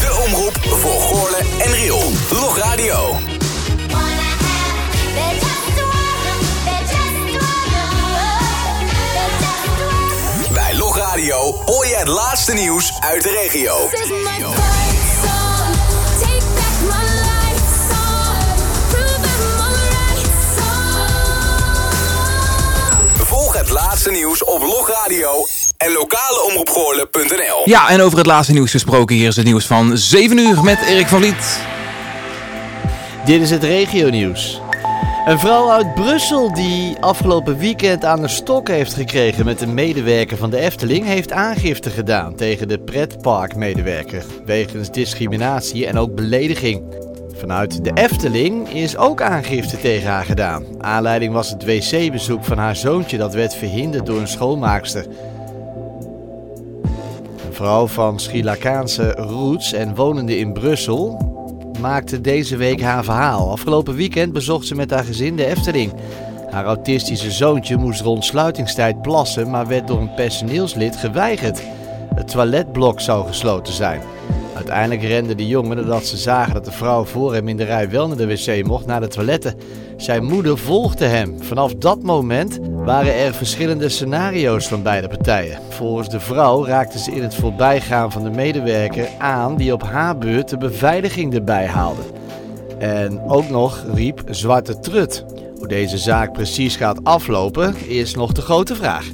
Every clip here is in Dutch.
De omroep voor Goorlen en Riool. Log Radio. Bij Log Radio hoor je het laatste nieuws uit de regio. Het laatste nieuws op Log Radio en lokaleomroepgoorlen.nl Ja, en over het laatste nieuws gesproken. Hier is het nieuws van 7 uur met Erik van Liet. Dit is het regionieuws. Een vrouw uit Brussel die afgelopen weekend aan de stok heeft gekregen met een medewerker van de Efteling heeft aangifte gedaan tegen de pretparkmedewerker wegens discriminatie en ook belediging. Vanuit de Efteling is ook aangifte tegen haar gedaan. Aanleiding was het wc-bezoek van haar zoontje dat werd verhinderd door een schoonmaakster. Een vrouw van Sri Lankaanse roots en wonende in Brussel maakte deze week haar verhaal. Afgelopen weekend bezocht ze met haar gezin de Efteling. Haar autistische zoontje moest rond sluitingstijd plassen, maar werd door een personeelslid geweigerd. Het toiletblok zou gesloten zijn. Uiteindelijk rende de jongen nadat ze zagen dat de vrouw voor hem in de rij wel naar de wc mocht, naar de toiletten. Zijn moeder volgde hem. Vanaf dat moment waren er verschillende scenario's van beide partijen. Volgens de vrouw raakte ze in het voorbijgaan van de medewerker aan die op haar beurt de beveiliging erbij haalde. En ook nog riep Zwarte Trut. Hoe deze zaak precies gaat aflopen is nog de grote vraag.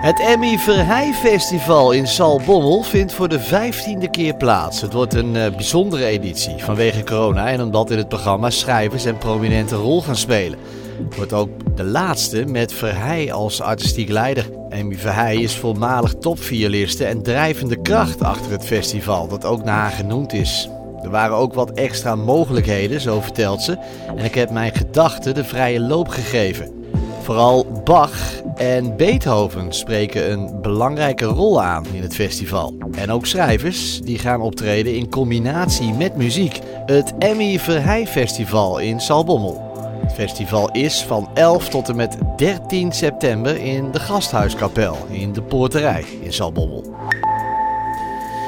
Het Emmy Verheij Festival in Salbommel vindt voor de vijftiende keer plaats. Het wordt een uh, bijzondere editie vanwege corona en omdat in het programma schrijvers een prominente rol gaan spelen. Het wordt ook de laatste met Verheij als artistiek leider. Emmy Verheij is voormalig topvioliste en drijvende kracht achter het festival, dat ook naar haar genoemd is. Er waren ook wat extra mogelijkheden, zo vertelt ze, en ik heb mijn gedachten de vrije loop gegeven. Vooral Bach en Beethoven spreken een belangrijke rol aan in het festival. En ook schrijvers die gaan optreden in combinatie met muziek. Het Emmy Verheij Festival in Salbommel. Het festival is van 11 tot en met 13 september in de Gasthuiskapel in de Poorterij in Salbommel.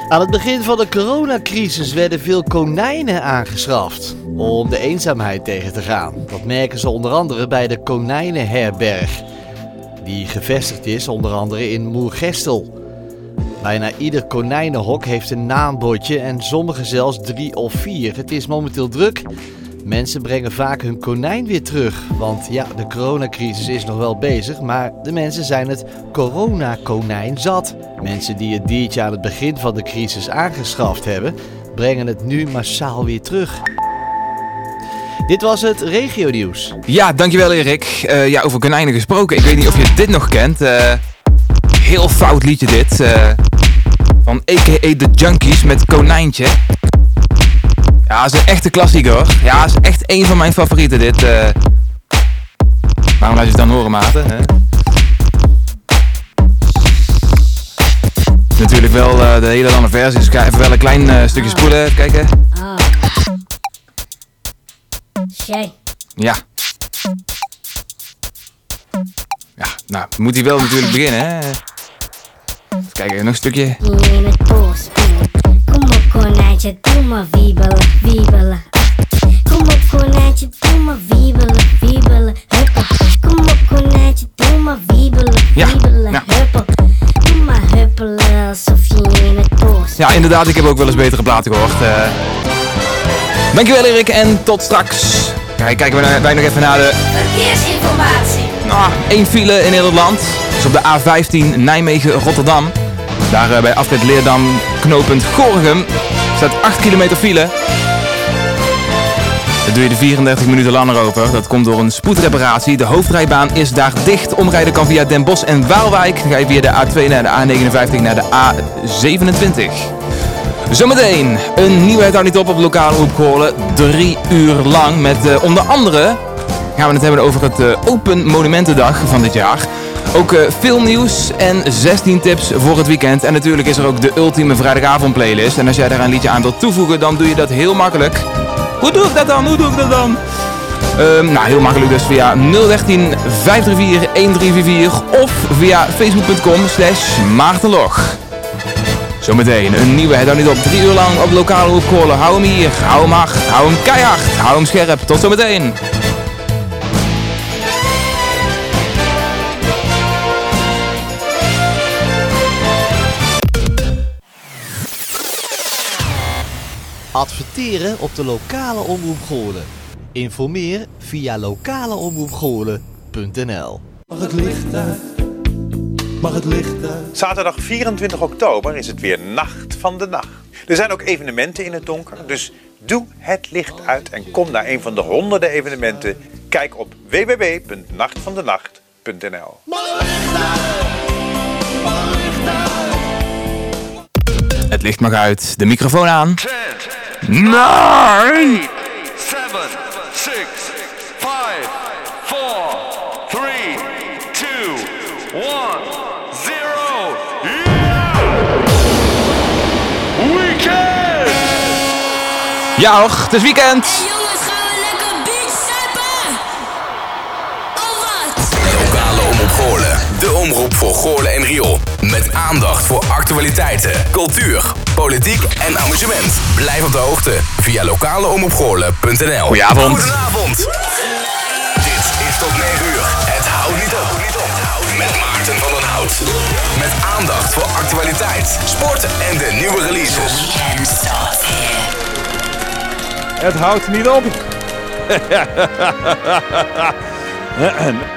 Aan het begin van de coronacrisis werden veel konijnen aangeschaft om de eenzaamheid tegen te gaan. Dat merken ze onder andere bij de Konijnenherberg, die gevestigd is onder andere in Moergestel. Bijna ieder konijnenhok heeft een naambordje en sommige zelfs drie of vier. Het is momenteel druk. Mensen brengen vaak hun konijn weer terug, want ja, de coronacrisis is nog wel bezig, maar de mensen zijn het coronakonijn zat. Mensen die het diertje aan het begin van de crisis aangeschaft hebben, brengen het nu massaal weer terug. Dit was het regionieuws. Ja, dankjewel Erik. Uh, ja, over konijnen gesproken. Ik weet niet of je dit nog kent. Uh, heel fout liedje dit. Uh, van a.k.a. The Junkies met Konijntje. Ja, is een echte klassieker hoor. Ja, is echt een van mijn favorieten dit. Waarom laat je het dan horen, Maarten? Hè? Natuurlijk wel de hele lange versie, dus ik ga even wel een klein stukje spoelen. Even kijken. Shay. Ja. Ja, nou, moet hij wel natuurlijk beginnen, hè? Even kijken, nog een stukje. Konijntje, doe maar wiebelen, wiebelen. Kom op konijntje, doe maar wiebelen, wiebelen, huppel. Kom op konijntje, doe maar wiebelen, wiebelen, ja. huppel. Doe maar huppelen alsof je in het bos. Ja, inderdaad, ik heb ook wel eens betere platen gehoord. eh. Dankjewel Erik en tot straks. Kijk, kijken we naar- wij nog even naar de Verkeersinformatie. Nou, één file in heel het land. Is op de A15 Nijmegen-Rotterdam. Daar eh, bij afrit Leerdam, knooppunt Gorgum, staat 8 kilometer file. Daar doe je de 34 minuten langer over. Dat komt door een spoedreparatie. De hoofdrijbaan is daar dicht. Omrijden kan via Den Bosch en Waalwijk. Dan ga je via de A2 naar de A59 naar de A27. Zometeen een nieuwheid houdt niet op op lokale opkolen. Drie uur lang met eh, onder andere gaan we het hebben over het eh, Open Monumentendag van dit jaar. Ook eh, veel nieuws en 16 tips voor het weekend. En natuurlijk is er ook de ultieme vrijdagavond playlist. En als jij daar een liedje aan wilt toevoegen, dan doe je dat heel makkelijk. Hoe doe ik dat dan? Hoe doe ik dat dan? Ehm, nou, heel makkelijk dus via 013 534 1344 of via facebook.com slash maartenlog. Zometeen een nieuwe Het niet op. Drie uur lang op lokale hoekkolen. Hou hem hier, hou hem hard, hou hem keihard, hou hem scherp. Tot zometeen. Adverteren op de lokale omroep Goorlen. Informeer via lokaleomroepgoorlen.nl Mag het licht uit? Mag het licht uit? Zaterdag 24 oktober is het weer Nacht van de Nacht. Er zijn ook evenementen in het donker, dus doe het licht uit en kom naar een van de honderden evenementen. Kijk op www.nachtvandenacht.nl Het licht mag uit, de microfoon aan. 10, Nee! 7, 6, 5, 4, 3, 2, 1, 0. Yeah! Weekend! Ja het is weekend. De omroep voor Goorlen en Riool. Met aandacht voor actualiteiten, cultuur, politiek en amusement. Blijf op de hoogte via lokaleomroepgoorlen.nl Goedenavond. Goedenavond. Dit is tot 9 uur. Het houdt niet op. Met Maarten van den Hout. Met aandacht voor actualiteit, sport en de nieuwe releases. Het houdt niet op.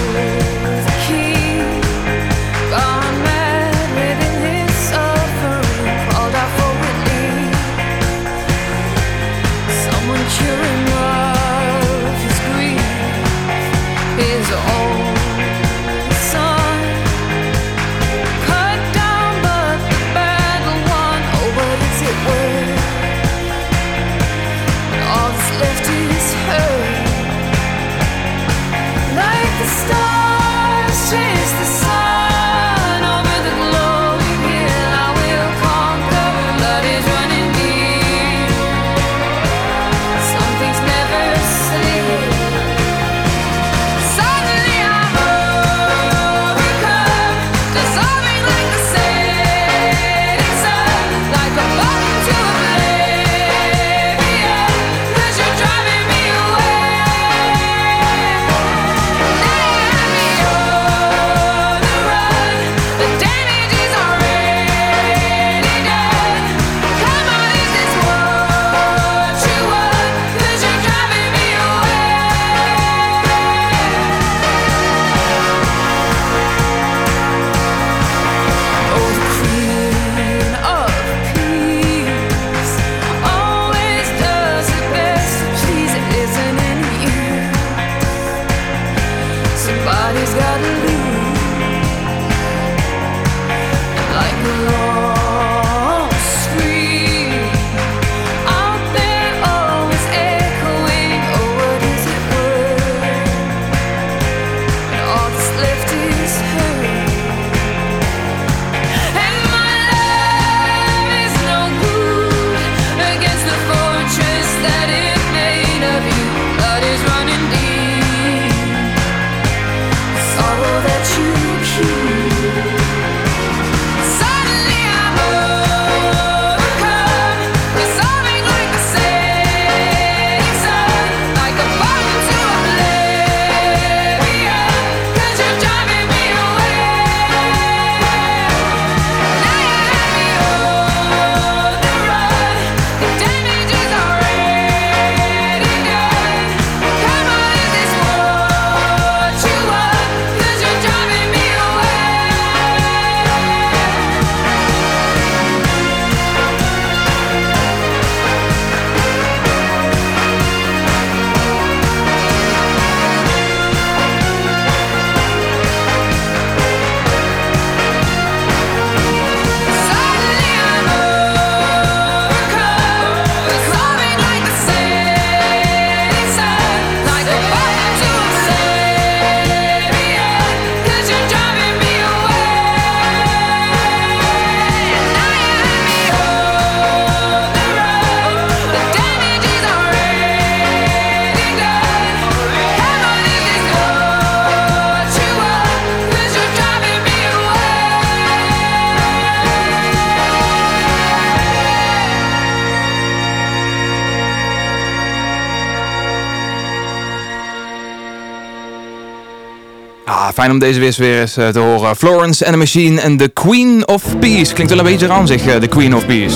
fijn om deze weer weer eens eh, te horen. Florence and the Machine en The Queen of Peace. Klinkt wel een beetje ranzig, eh, The Queen of Peace.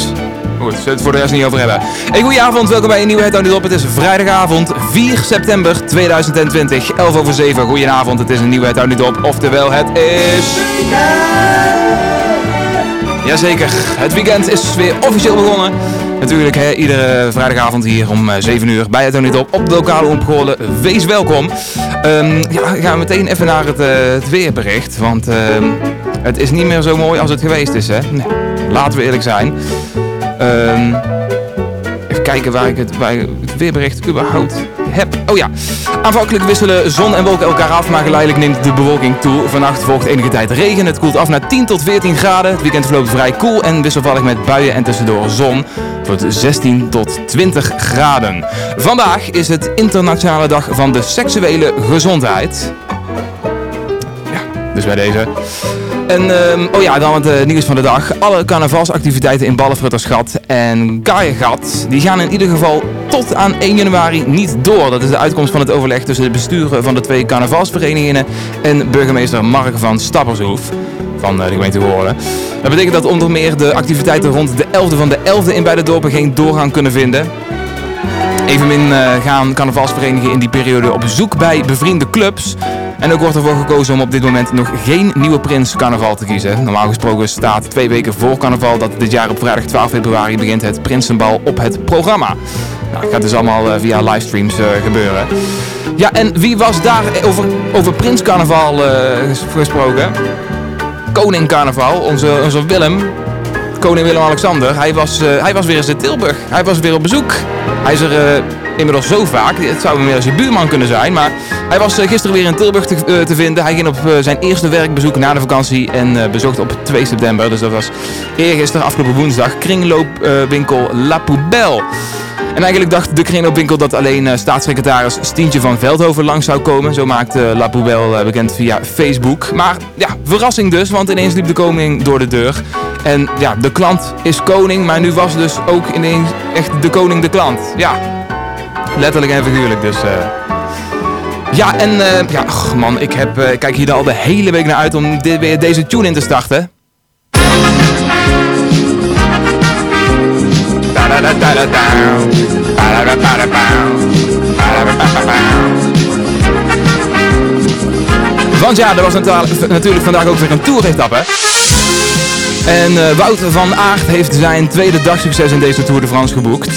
Goed, zullen we het voor de rest niet over hebben. Hey, goedenavond, welkom bij een nieuwe Niet Op. Het is vrijdagavond 4 september 2020, 11 over 7. Goedenavond, het is een nieuwe Niet Op. Oftewel, het is... Jazeker, het weekend is weer officieel begonnen. Natuurlijk, hè, iedere vrijdagavond hier om eh, 7 uur bij het niet op op de lokale omgeholen. Wees welkom. Ehm, ja, we gaan meteen even naar het, eh, het weerbericht. Want ehm, het is niet meer zo mooi als het geweest is. Hè? Nee, laten we eerlijk zijn. Ehm, even kijken waar ik, het, waar ik het weerbericht überhaupt heb. Oh ja, aanvankelijk wisselen zon en wolken elkaar af, maar geleidelijk neemt de bewolking toe. Vannacht volgt enige tijd regen. Het koelt af naar 10 tot 14 graden. Het weekend verloopt vrij koel en wisselvallig met buien en tussendoor zon. Wordt 16 tot 20 graden. Vandaag is het internationale dag van de seksuele gezondheid. Ja, dus bij deze. En ehm, oh ja, dan het eh, nieuws van de dag. Alle carnavalsactiviteiten in Ballenfruttersgat en Kaaiengat, die gaan in ieder geval tot aan 1 januari niet door. Dat is de uitkomst van het overleg tussen de besturen van de twee carnavalsverenigingen en burgemeester Mark van Stappershoef van eh, de gemeente Goorlen. Dat betekent dat onder meer de activiteiten rond de 11e van de 11e in beide dorpen geen doorgang kunnen vinden. Evenmin eh, gaan carnavalsverenigingen in die periode op bezoek bij bevriende clubs. En ook wordt ervoor gekozen om op dit moment nog geen nieuwe prins carnaval te kiezen. Normaal gesproken staat twee weken voor carnaval dat dit jaar op vrijdag 12 februari begint het Prinsenbal op het programma. Nou, het gaat dus allemaal eh, via livestreams gebeuren. Ja, en wie was daar over, over Prins Carnaval ges- gesproken? Koning Carnaval, onze, onze Willem, koning Willem-Alexander, hij was, eh, hij was weer eens in Tilburg. Hij was weer op bezoek. Hij is er eh, inmiddels zo vaak, het zou meer als je buurman kunnen zijn, maar hij was eh, gisteren weer in Tilburg te, te vinden. Hij ging op zijn eerste werkbezoek na de vakantie en bezocht op 2 september, dus dat was eergisteren, afgelopen woensdag, kringloopwinkel La Poubelle. En eigenlijk dacht de kringloopwinkel dat alleen eh, staatssecretaris Stientje van Veldhoven langs zou komen. Zo maakte La Poubelle eh, bekend via Facebook. Maar ja, verrassing dus, want ineens liep de koning door de deur. En ja, de klant is koning, maar nu was dus ook ineens echt de koning de klant. Ja, letterlijk en figuurlijk dus. eh. Ja, en eh, ja, man, ik, heb, eh, kijk hier al de hele week naar uit om deze tune in te starten. Want ja, er was natuurlijk vandaag ook weer een toeretappe. En eh, Wouter van Aert heeft zijn tweede dagsucces in deze Tour de France geboekt.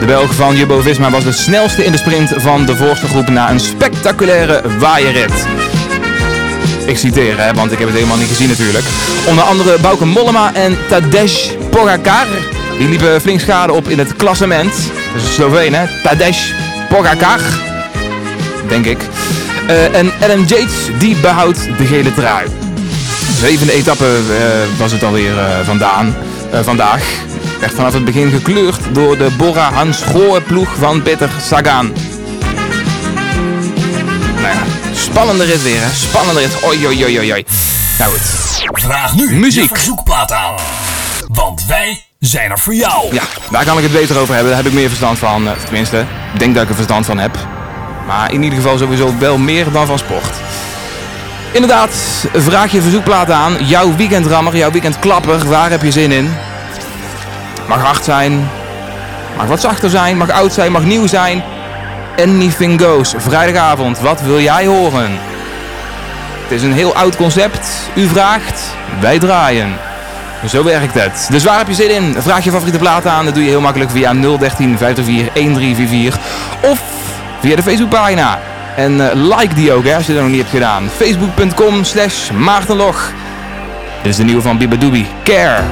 De Belg van Jumbo-Visma was de snelste in de sprint van de voorste groep na een spectaculaire waaierrit. Ik citeer, hè, want ik heb het helemaal niet gezien natuurlijk. Onder andere Bauke Mollema en Tadej Pogacar. Die liepen flink schade op in het klassement. Dat is een Sloveen, hè? Tadej Pogacar. Denk ik. Eh, en Adam Yates, die behoudt de gele trui. Zevende etappe eh, was het alweer eh, vandaan, vandaag. Werd vanaf het begin gekleurd door de Bora Hans Grohe ploeg van Peter Sagan. Nou ja, spannende rit weer, hè? Spannende rit. Oi, oi, oi, oi, oi. Nou goed. Vraag nu Muziek. je verzoekplaat aan. Want wij zijn er voor jou. Ja, daar kan ik het beter over hebben. Daar heb ik meer verstand van. eh, Tenminste, ik denk dat ik er verstand van heb. Maar in ieder geval sowieso wel meer dan van sport. Inderdaad, vraag je verzoekplaat aan. Jouw weekendrammer, jouw weekendklapper. Waar heb je zin in? Mag hard zijn. Mag wat zachter zijn. Mag oud zijn. Mag nieuw zijn. Anything goes. Vrijdagavond. Wat wil jij horen? Het is een heel oud concept. U vraagt, wij draaien. Zo werkt het. Dus waar heb je zin in? Vraag je favoriete plaat aan. Dat doe je heel makkelijk via 013 504 1344. Of via de Facebookpagina. En eh, like die ook hè, als je dat nog niet hebt gedaan. Facebook.com slash Maartenlog. Dit is de nieuwe van Biba Doobie. Care.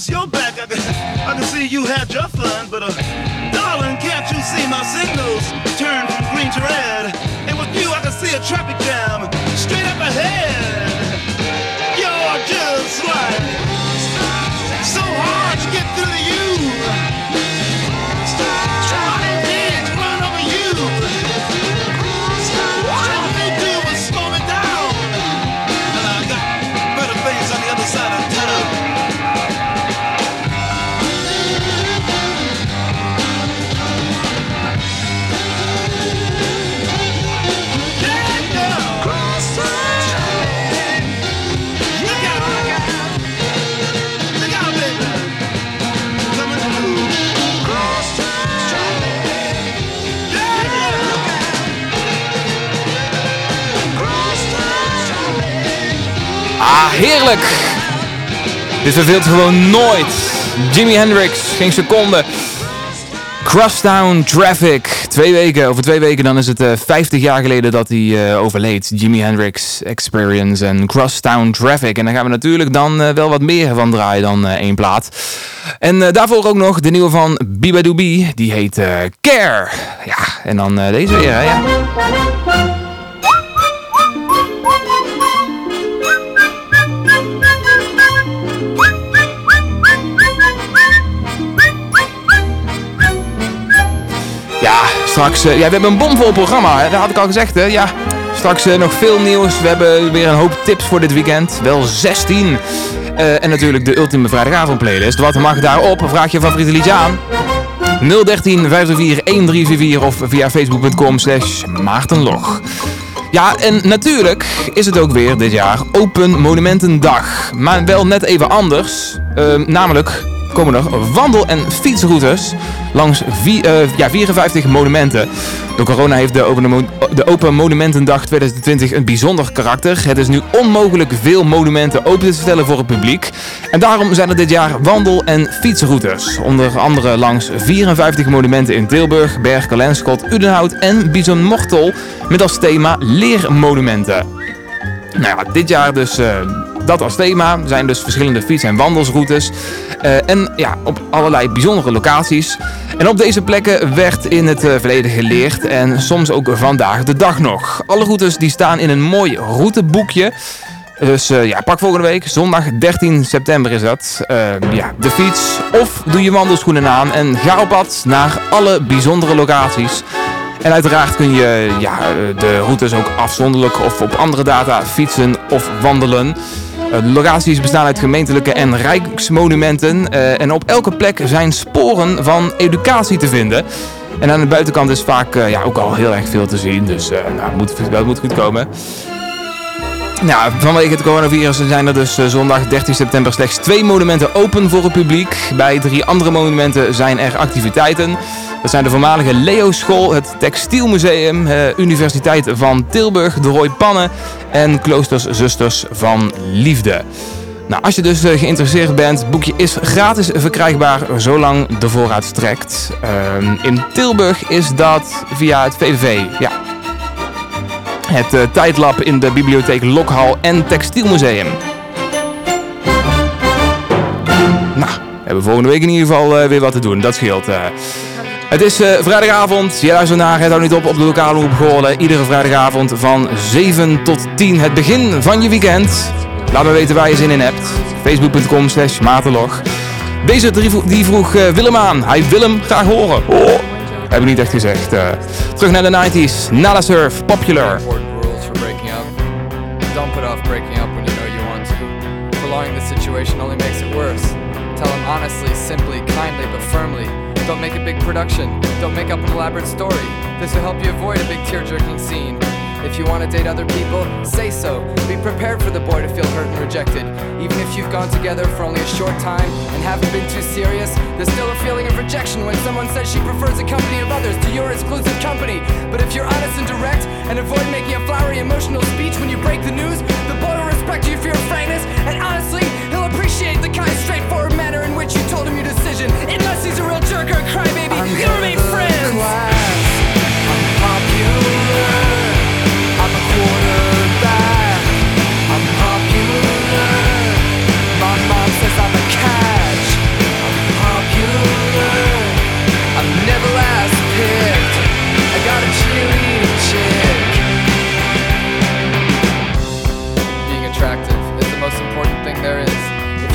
across your back. I can, I can see you had your fun, but uh, darling, can't you see my signals turn from green to red? And with you, I can see a traffic jam straight up ahead. Ah, heerlijk. Dit verveelt gewoon nooit. Jimi Hendrix, geen seconde. Crosstown Traffic. Twee weken, over twee weken dan is het eh, uh, 50 jaar geleden dat hij eh, overleed. Jimi Hendrix Experience en Crosstown Traffic. En daar gaan we natuurlijk dan eh, wel wat meer van draaien dan één plaat. En daarvoor ook nog de nieuwe van Biba Doobie. Die heet Care. Ja, en dan deze weer. Eh, ja, we hebben een bomvol programma, hè? dat had ik al gezegd. Hè? Ja, straks eh, nog veel nieuws. We hebben weer een hoop tips voor dit weekend. Wel 16. Eh, en natuurlijk de ultieme vrijdagavond playlist. Wat mag daarop? Vraag je favoriete liedje aan. 013 504 1344 of via facebook.com slash maartenlog. Ja, en natuurlijk is het ook weer dit jaar Open Monumentendag. Maar wel net even anders. Ehm, namelijk komen er wandel- en fietsroutes langs eh, ja, 54 monumenten. Door corona heeft de Open, Monumentendag 2020 een bijzonder karakter. Het is nu onmogelijk veel monumenten open te stellen voor het publiek. En daarom zijn er dit jaar wandel- en fietsroutes. Onder andere langs 54 monumenten in Tilburg, Berkel, Lenskot, Udenhout en Bison Mortel. Met als thema leermonumenten. Nou ja, dit jaar dus eh, dat als thema. Er zijn dus verschillende fiets- en wandelsroutes. Eh, en ja, op allerlei bijzondere locaties. En op deze plekken werd in het eh, verleden geleerd. En soms ook vandaag de dag nog. Alle routes die staan in een mooi routeboekje. Dus ja, pak volgende week, zondag 13 september is dat. Ja, de fiets of doe je wandelschoenen aan en ga op pad naar alle bijzondere locaties. En uiteraard kun je ja, de routes ook afzonderlijk of op andere data fietsen of wandelen. Eh, De locaties bestaan uit gemeentelijke en rijksmonumenten. eh, en op elke plek zijn sporen van educatie te vinden. En aan de buitenkant is vaak eh, ja, ook al heel erg veel te zien. Dus nou, moet, dat moet goed komen. Vanwege het coronavirus zijn er dus eh, zondag 13 september slechts twee monumenten open voor het publiek. Bij drie andere monumenten zijn er activiteiten. Dat zijn de voormalige Leo School, het Textielmuseum, eh, Universiteit van Tilburg, de Roy Pannen en Kloosters Zusters van Liefde. Nou, als je dus eh, geïnteresseerd bent, het boekje is gratis verkrijgbaar zolang de voorraad strekt. Ehm, in Tilburg is dat via het VVV, ja. Het eh, tijdlab in de bibliotheek Lokhal en Textielmuseum. Nou, we volgende week in ieder geval eh, weer wat te doen. Dat scheelt. eh. Het is vrijdagavond. Je luistert naar Het houdt niet op op de lokale omroep Goorlen. Iedere vrijdagavond van 7 tot 10. Het begin van je weekend. Laat me weten waar je zin in hebt. Facebook.com slash Maartenlog. Deze die vroeg Willem aan. Hij wil hem graag horen. Oh, heb ik niet echt gezegd. eh. terug naar de 90s. Nada Surf, Popular. up. Don't off breaking up when you know you want to. Prolonging the situation only makes it worse. Tell him honestly, simply, kindly, but firmly. Don't make a big production. Don't make up an elaborate story. This will help you avoid a big tear-jerking scene. If you want to date other people, say so. Be prepared for the boy to feel hurt and rejected. Even if you've gone together for only a short time and haven't been too serious, there's still a feeling of rejection when someone says she prefers the company of others to your exclusive company. But if you're honest and direct and avoid making a flowery emotional speech when you break the news, the boy will respect you for your frankness and honestly, he'll appreciate the kind, straightforward manner in which you told him your decision. Unless he's a real jerk or a crybaby, you'll remain friends.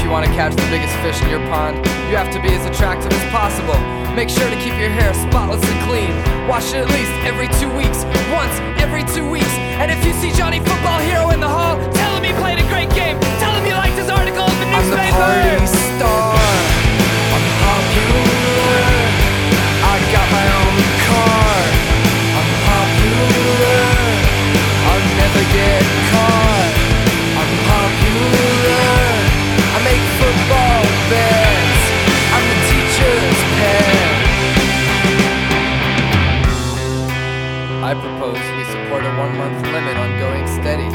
You want to catch the biggest fish in your pond, you have to be as attractive as possible. Make sure to keep your hair spotless and clean. Wash it at least every two weeks. Once every two weeks. And if you see Johnny Football Hero in the hall, tell him he played a great game. Tell him you liked his article in the newspaper. I'm the party star. I'm popular. I got my own car. I'm popular. I'll never get caught. One month limit on going steady.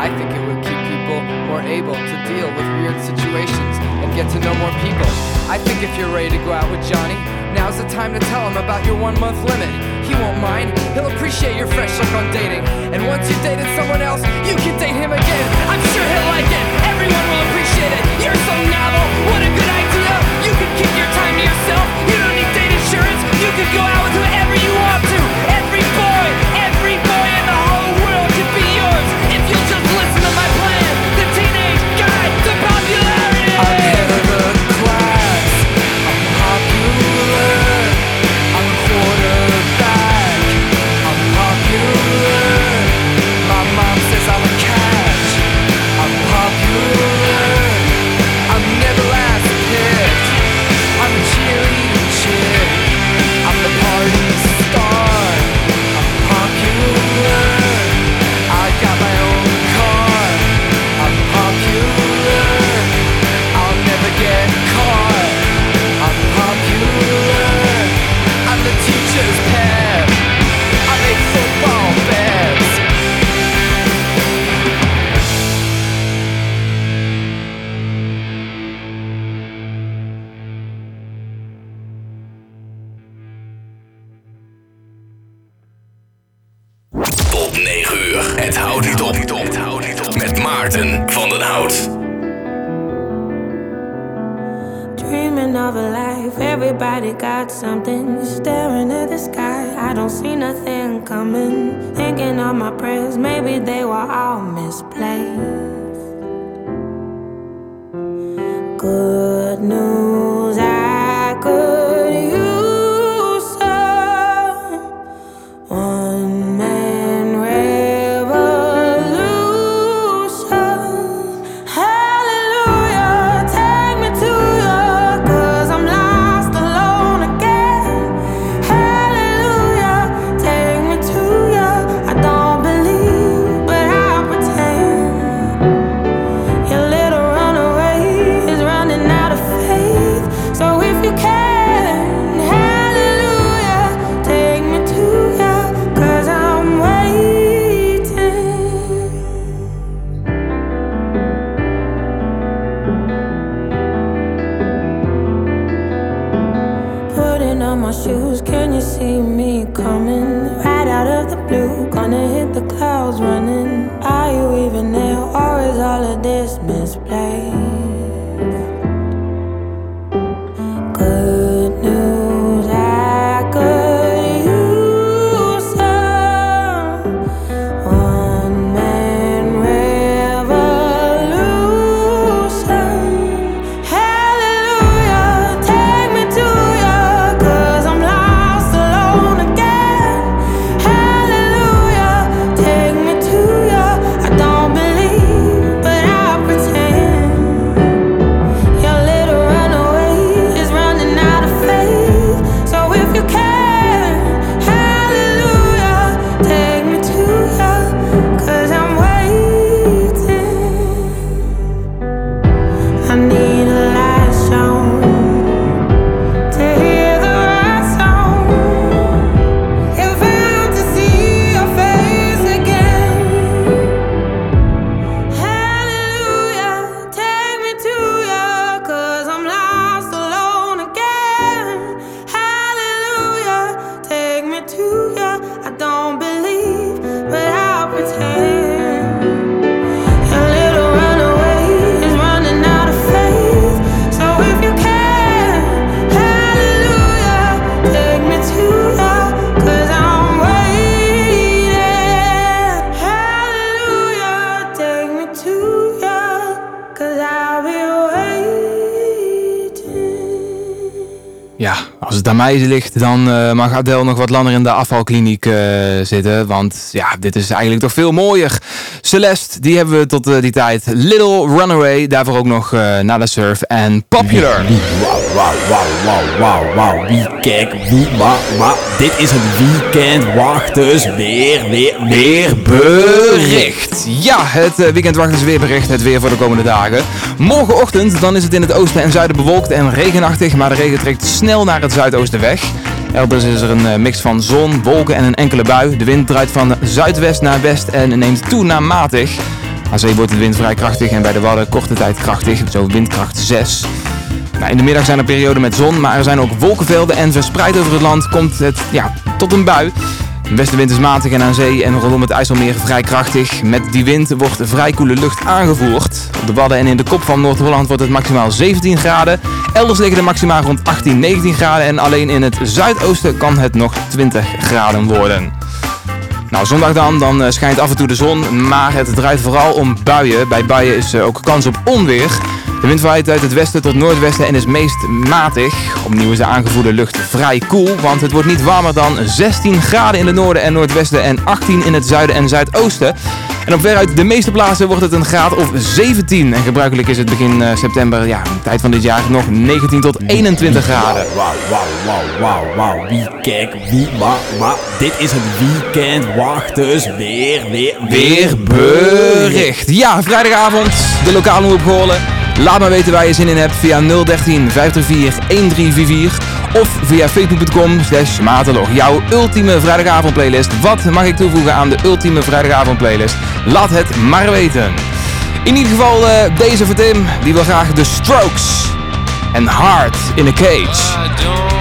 I think it would keep people more able to deal with weird situations and get to know more people. I think if you're ready to go out with Johnny, now's the time to tell him about your one month limit. He won't mind, he'll appreciate your fresh look on dating. And once you've dated someone else, you can date him again. I'm sure he'll like it, everyone will appreciate it. You're so novel, what a good idea. You can keep your time to yourself, you don't need date insurance. You can go out with whoever you want to. Every boy, Tot 9 uur. Het houdt niet op. Het houdt niet op. Met Maarten van den Hout. Dreaming of a life, everybody got something. Staring at the sky, I don't see nothing coming. Thinking of my prayers, maybe they were all misplaced. Good news, mij dan eh, mag Adele nog wat langer in de afvalkliniek eh, zitten. Want ja, dit is eigenlijk toch veel mooier. Celeste, die hebben we tot eh, die tijd. Little Runaway, daarvoor ook nog eh Nada Surf en Popular. Wauw, wauw, wauw, wauw, wauw. Wie, wa. Dit is het weekend. Wacht dus weer, weer, weer Bericht. Ja, het eh, weekend wacht is weerbericht. Het weer voor de komende dagen. Morgenochtend dan is het in het oosten en zuiden bewolkt en regenachtig. Maar de regen trekt snel naar het zuidoosten weg. Elders is er een eh, mix van zon, wolken en een enkele bui. De wind draait van zuidwest naar west en neemt toe naar matig. Aan zee wordt de wind vrij krachtig en bij de Wadden korte tijd krachtig. Zo windkracht 6. Nou, in de middag zijn er perioden met zon, maar er zijn ook wolkenvelden en verspreid over het land komt het ja, tot een bui. De westenwind is matig en aan zee en rondom het IJsselmeer vrij krachtig. Met die wind wordt vrij koele lucht aangevoerd. Op de Wadden en in de kop van Noord-Holland wordt het maximaal 17 graden. Elders liggen de maxima rond 18, 19 graden en alleen in het zuidoosten kan het nog 20 graden worden. Nou, zondag dan, dan eh, schijnt af en toe de zon, maar het draait vooral om buien. Bij buien is eh, ook kans op onweer. De wind waait uit het westen tot noordwesten en is meest matig. Opnieuw is de aangevoerde lucht vrij koel, want het wordt niet warmer dan 16 graden in het noorden en noordwesten en 18 in het zuiden en zuidoosten. En op veruit de meeste plaatsen wordt het een graad of 17. En gebruikelijk is het begin eh, september, ja, tijd van dit jaar, nog 19 tot 21 graden. Wauw, wauw, wauw, wauw, wauw. Wie, kijk, wie, wa, wa. Dit is het weekend. Wacht dus weer, weer, Weer bericht. Ja, vrijdagavond, de lokale omroep Goorlen. Laat maar weten waar je zin in hebt via 013 534 1344 of via facebook.com slash matelog. Jouw ultieme vrijdagavond playlist. Wat mag ik toevoegen aan de ultieme vrijdagavond playlist? Laat het maar weten. In ieder geval eh, deze voor Tim. Die wil graag de Strokes. En Heart in a Cage.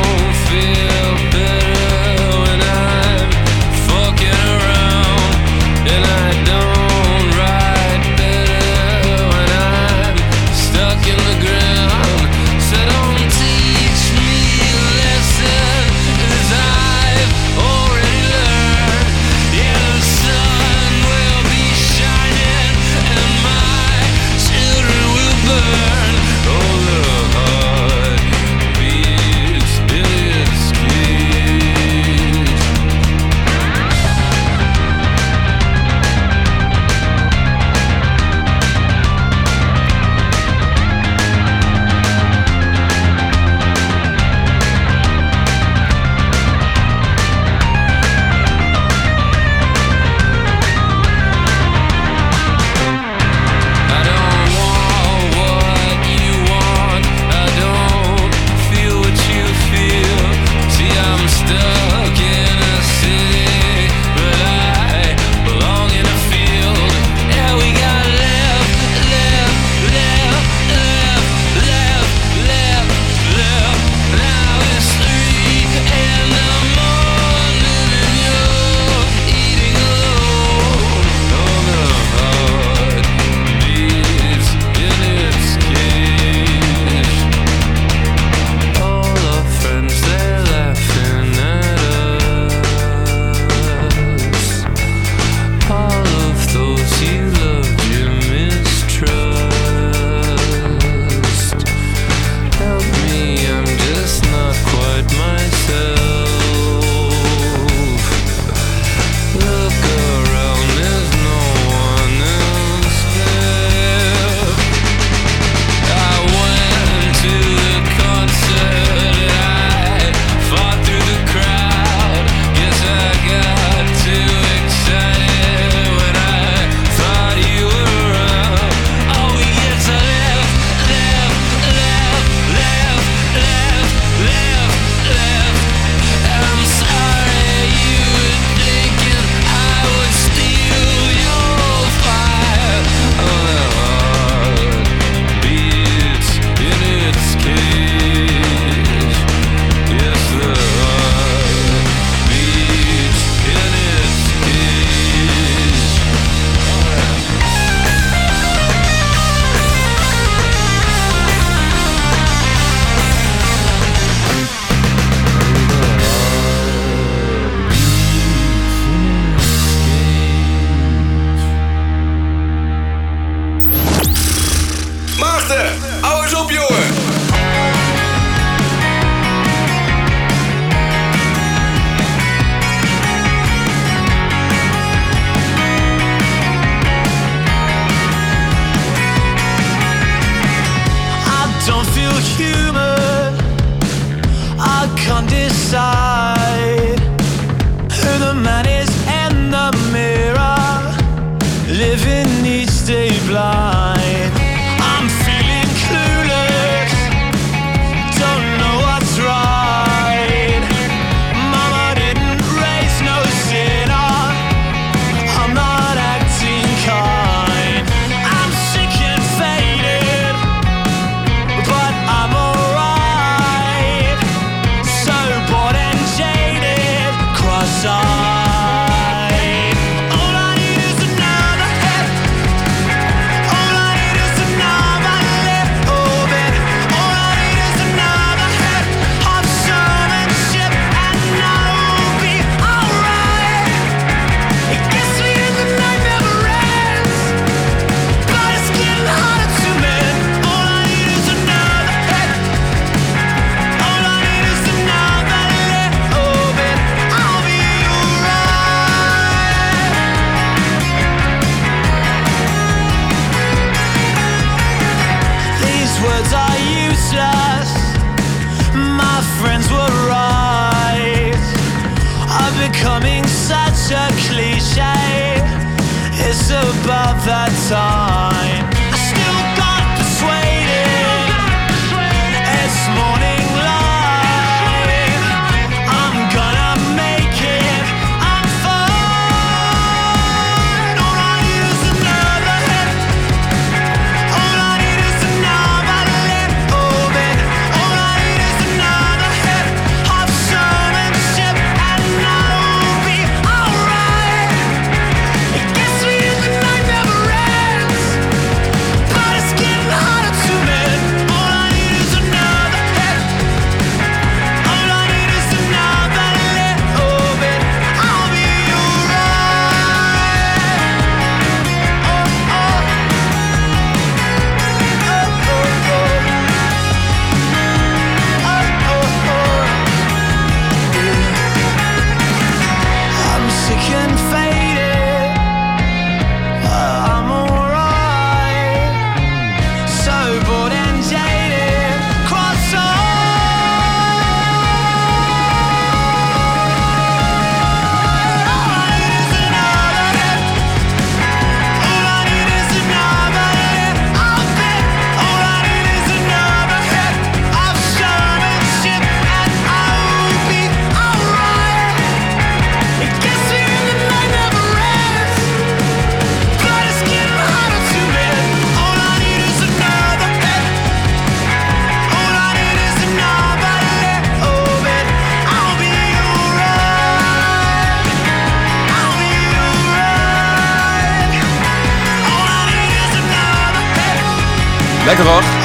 Lekker hoor.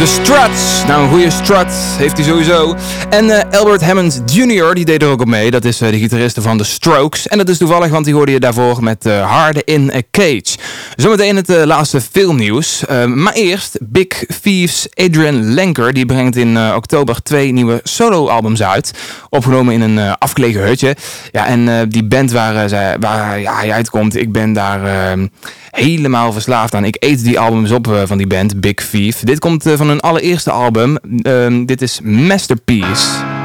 De Struts. Nou, een goede strut heeft hij sowieso. En eh, Albert Hammond Jr. die deed er ook op mee. Dat is eh, de gitarist van The Strokes. En dat is toevallig, want die hoorde je daarvoor met eh Harde in a Cage. Zometeen het laatste filmnieuws. Eh, maar eerst Big Thieves Adrian Lenker. Die brengt in oktober twee nieuwe solo-albums uit. Opgenomen in een afgelegen hutje. Ja, en die band waar, waar hij uitkomt, ik ben daar eh, helemaal verslaafd aan. Ik eet die albums op eh, van die band, Big Thief. Dit komt eh, van hun allereerste album. Ehm, dit is Masterpiece.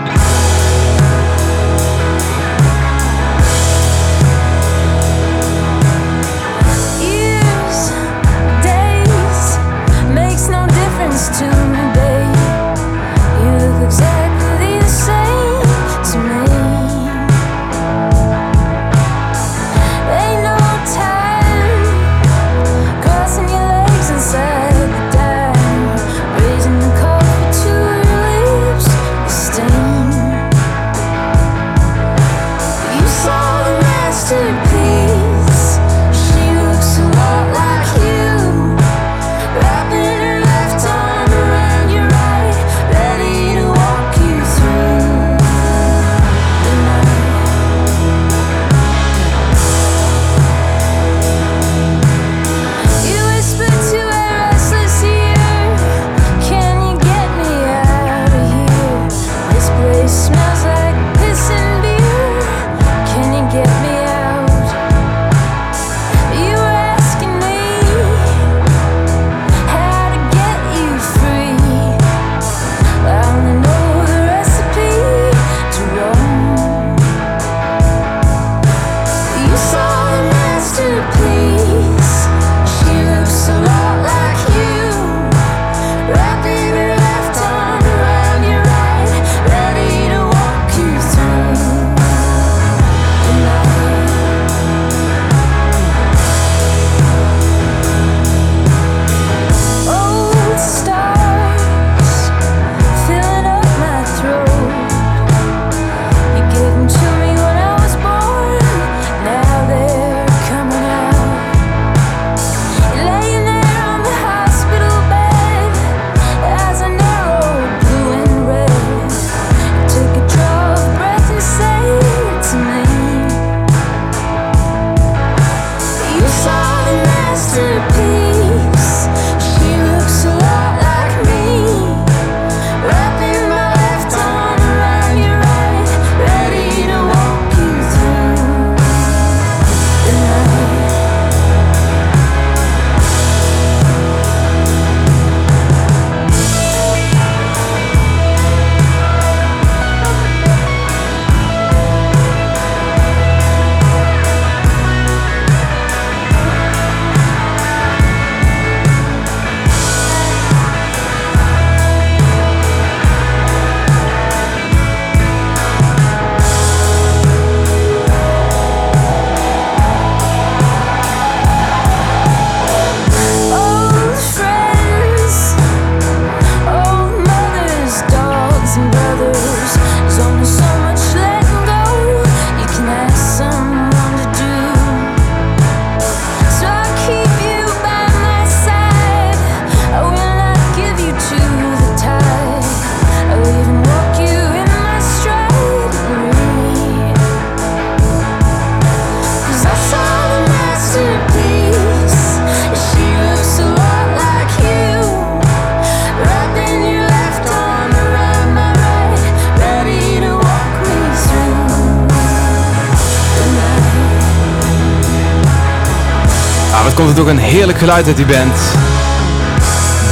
Komt toch een heerlijk geluid uit die band.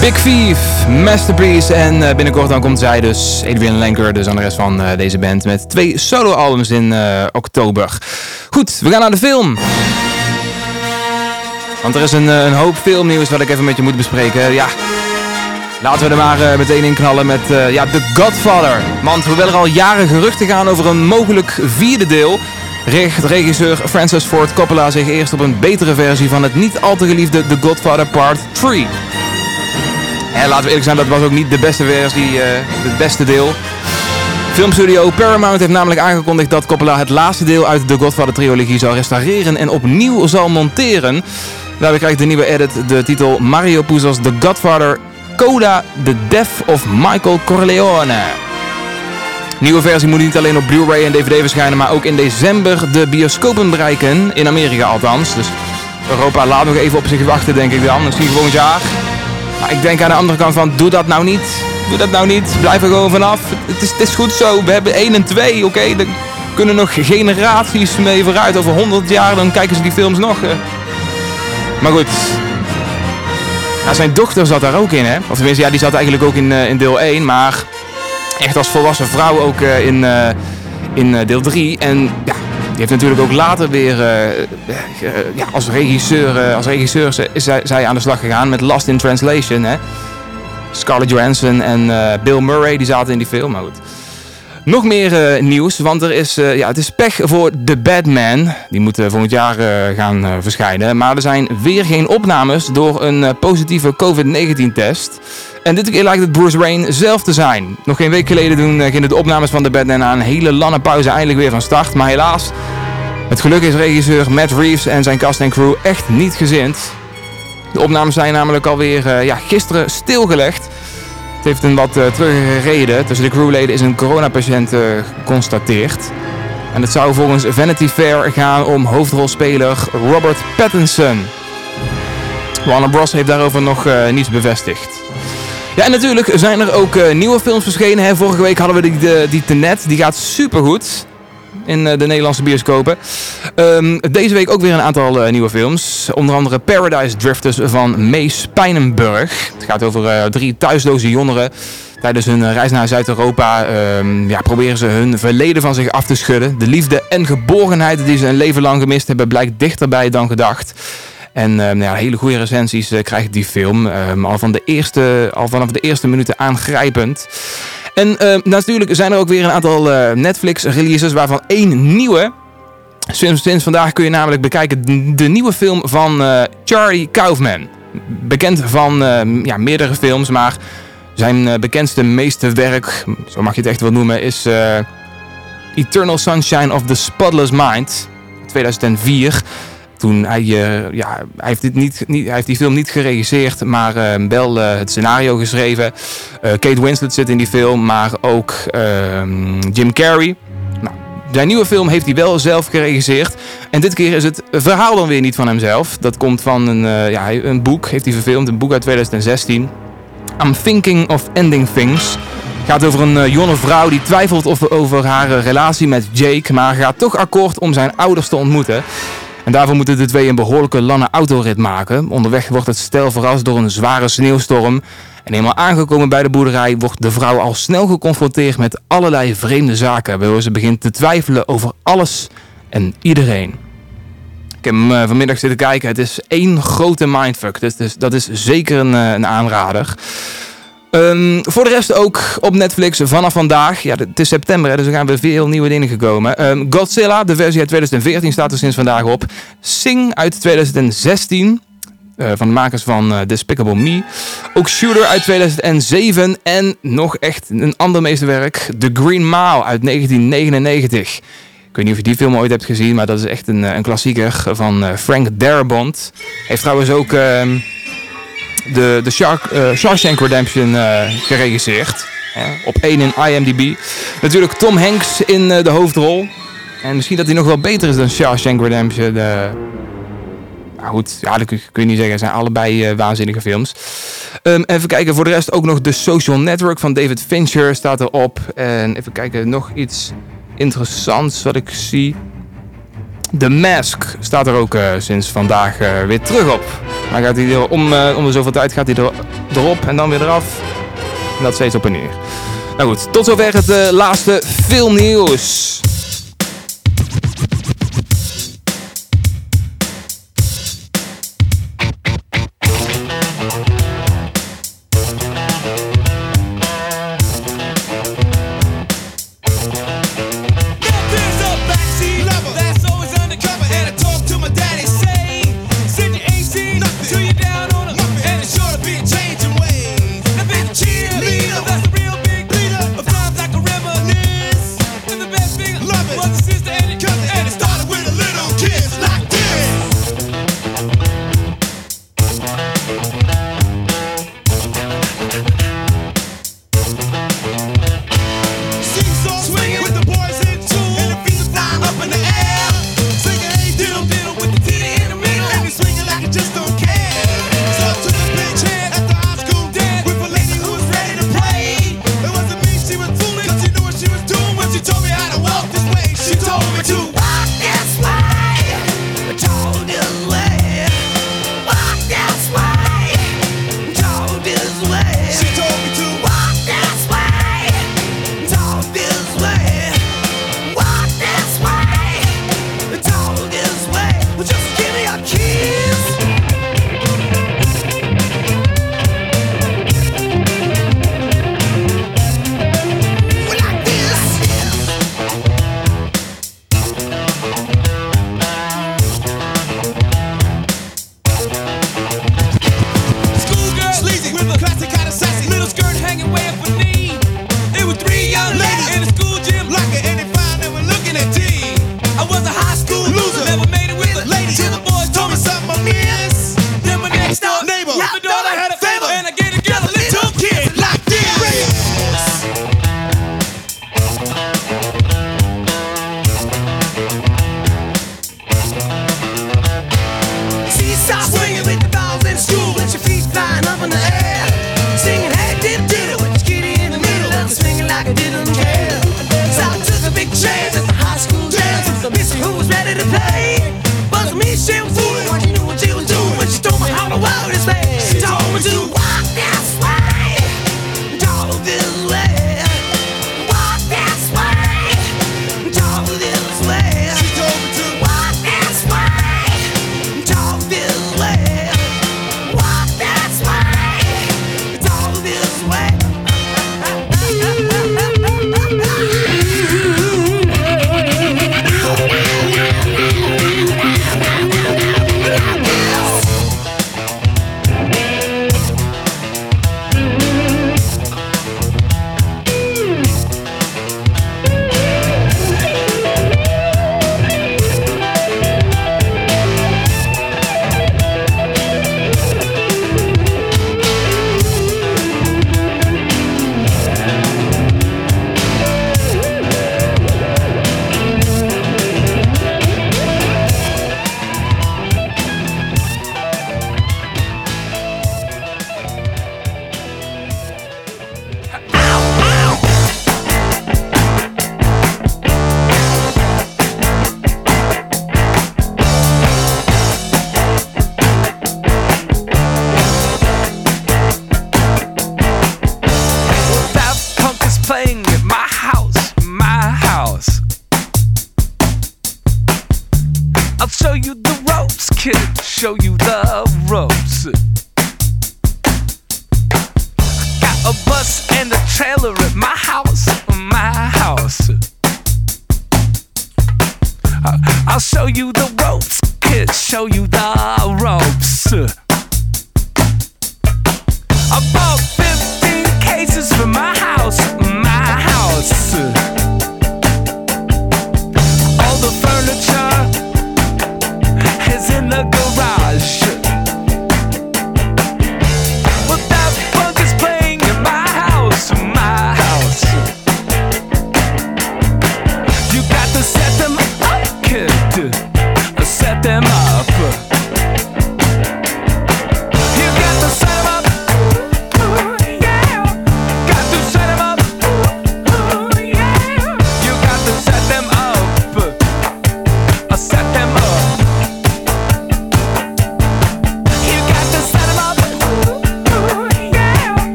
Big Thief, Masterpiece en eh, binnenkort dan komt zij dus, Adrian Lenker, de zangeres van eh, deze band, met twee solo-albums in eh, oktober. Goed, we gaan naar de film. Want er is een, een hoop filmnieuws wat ik even met je moet bespreken. Ja, laten we er maar meteen in knallen met ja, The Godfather. Want hoewel er al jaren geruchten gaan over een mogelijk vierde deel, richt regisseur Francis Ford Coppola zich eerst op een betere versie van het niet al te geliefde The Godfather Part 3. En laten we eerlijk zijn, dat was ook niet de beste versie, eh, het beste deel. Filmstudio Paramount heeft namelijk aangekondigd dat Coppola het laatste deel uit de Godfather trilogie zal restaureren en opnieuw zal monteren. Daarbij krijgt de nieuwe edit de titel Mario Puzo's The Godfather Coda The Death of Michael Corleone. Nieuwe versie moet niet alleen op Blu-ray en DVD verschijnen, maar ook in december de bioscopen bereiken. In Amerika althans. Dus Europa laat nog even op zich wachten, denk ik dan. Misschien volgend jaar. Maar ik denk aan de andere kant van, doe dat nou niet. Doe dat nou niet. Blijf er gewoon vanaf. Het is, het is goed zo. We hebben 1 en 2, oké. Er kunnen nog generaties mee vooruit. Over 100 jaar, dan kijken ze die films nog. Maar goed. Zijn dochter zat daar ook in, hè. Of tenminste, ja, die zat eigenlijk ook in, eh, in deel 1. Maar echt als volwassen vrouw ook eh, in, eh, in eh, deel 3. En ja, die heeft natuurlijk ook later weer ja, als regisseur, als regisseur zij, aan de slag gegaan met Lost in Translation. Hè? Scarlett Johansson en Bill Murray die zaten in die film. Goed. Nog meer eh, nieuws, want er is, eh, ja, het is pech voor The Batman. Die moet eh, volgend jaar gaan verschijnen. Maar er zijn weer geen opnames door een positieve COVID-19-test. En dit keer lijkt het Bruce Wayne zelf te zijn. Nog geen week geleden toen eh, gingen de opnames van The Batman na een hele lange pauze eindelijk weer van start. Maar helaas, het geluk is regisseur Matt Reeves en zijn cast en crew echt niet gezind. De opnames zijn namelijk alweer ja, gisteren stilgelegd. Het heeft een wat uh, reden. Tussen de crewleden is een coronapatiënt eh, geconstateerd. En het zou volgens Vanity Fair gaan om hoofdrolspeler Robert Pattinson. Warner Bros. heeft daarover nog eh, niets bevestigd. Ja, en natuurlijk zijn er ook eh, nieuwe films verschenen. Vorige week hadden we die, de, die Tenet. Die gaat supergoed in eh, de Nederlandse bioscopen. Ehm, deze week ook weer een aantal eh, nieuwe films. Onder andere Paradise Drifters van Mees Pijnenburg. Het gaat over eh, drie thuisloze jongeren. Tijdens hun reis naar Zuid-Europa ehm, ja, proberen ze hun verleden van zich af te schudden. De liefde en geborgenheid die ze een leven lang gemist hebben blijkt dichterbij dan gedacht. En ehm, ja, hele goede recensies eh, krijgt die film. Ehm, al, van de eerste, al vanaf de eerste minuten aangrijpend. En ehm, natuurlijk zijn er ook weer een aantal eh, Netflix-releases, waarvan één nieuwe. Sinds, sinds vandaag kun je namelijk bekijken de, nieuwe film van eh, Charlie Kaufman. Bekend van ja, meerdere films, maar zijn bekendste meesterwerk, zo mag je het echt wel noemen, is Eternal Sunshine of the Spotless Mind. 2004. Toen hij, eh, ja, hij heeft, dit niet, niet, hij heeft die film niet geregisseerd, maar eh, wel eh, het scenario geschreven. Kate Winslet zit in die film, maar ook ehm, Jim Carrey. Nou, zijn nieuwe film heeft hij wel zelf geregisseerd. En dit keer is het verhaal dan weer niet van hemzelf. Dat komt van een, ja, een boek, heeft hij verfilmd, een boek uit 2016. I'm Thinking of Ending Things. Gaat over een jonge vrouw die twijfelt over haar relatie met Jake, maar gaat toch akkoord om zijn ouders te ontmoeten. En daarvoor moeten de twee een behoorlijke lange autorit maken. Onderweg wordt het stel verrast door een zware sneeuwstorm. En eenmaal aangekomen bij de boerderij wordt de vrouw al snel geconfronteerd met allerlei vreemde zaken. Waardoor ze begint te twijfelen over alles en iedereen. Ik heb hem eh, vanmiddag zitten kijken. Het is één grote mindfuck. Dus, dus dat is zeker een, eh, een aanrader. Ehm, voor de rest ook op Netflix vanaf vandaag. Ja, het is september, dus er gaan weer veel nieuwe dingen gekomen. Ehm, Godzilla, de versie uit 2014, staat er sinds vandaag op. Sing uit 2016. eh, van de makers van eh, Despicable Me. Ook Shooter uit 2007. En nog echt een ander meesterwerk. The Green Mile uit 1999. Ik weet niet of je die film ooit hebt gezien, maar dat is echt een, eh, een klassieker van eh, Frank Darabont. Heeft trouwens ook ehm, de, de Shark, eh, Shawshank Redemption eh, geregisseerd. Op 1 in IMDb. Natuurlijk Tom Hanks in eh, de hoofdrol. En misschien dat hij nog wel beter is dan Shawshank Redemption. eh. Nou goed, ja, dat kun je niet zeggen. Het zijn allebei waanzinnige films. Ehm, even kijken, voor de rest ook nog The Social Network van David Fincher staat erop. En even kijken, nog iets interessants wat ik zie. De Mask staat er ook eh, sinds vandaag eh, weer terug op. Dan gaat hij er om, eh, om de zoveel tijd gaat hij er, erop en dan weer eraf. En dat steeds op en neer. Nou goed, tot zover het laatste veel nieuws.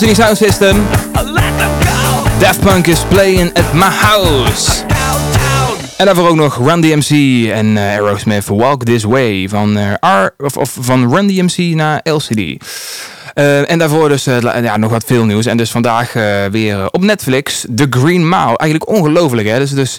Sound System. Daft Punk is playing at my house. En daarvoor ook nog Run DMC en eh, Aerosmith Walk This Way van, eh, R, of, of van Run DMC naar LCD. Eh, en daarvoor dus eh, ja, nog wat veel nieuws. En dus vandaag eh, weer op Netflix The Green Mile. Eigenlijk ongelooflijk hè. Dus, dus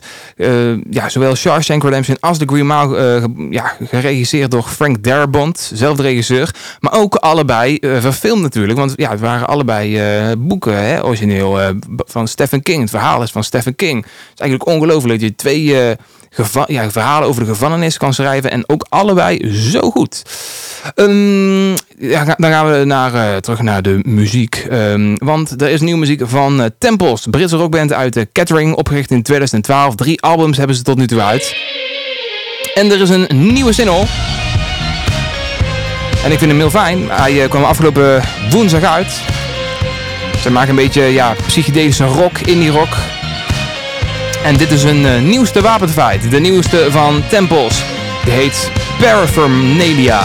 ja, zowel Shawshank Redemption als The Green Mile ja, geregisseerd door Frank Darabont, zelf de regisseur. Maar ook allebei verfilmd natuurlijk. Want ja, het waren allebei boeken hè, origineel van Stephen King. Het verhaal is van Stephen King. Het is eigenlijk ongelooflijk dat je twee ja, verhalen over de gevangenis kan schrijven. En ook allebei zo goed. Ehm, ja, dan gaan we naar, eh, terug naar de muziek. Ehm, want er is nieuwe muziek van Temples, Britse rockband uit uh, Kettering, opgericht in 2012. Drie albums hebben ze tot nu toe uit. En er is een nieuwe single. En ik vind hem heel fijn. Hij eh, kwam afgelopen woensdag uit. Ze maken een beetje ja, psychedelische rock, indie rock. En dit is een eh, nieuwste wapenfeit. De nieuwste van Temples. Die heet Paraphernalia.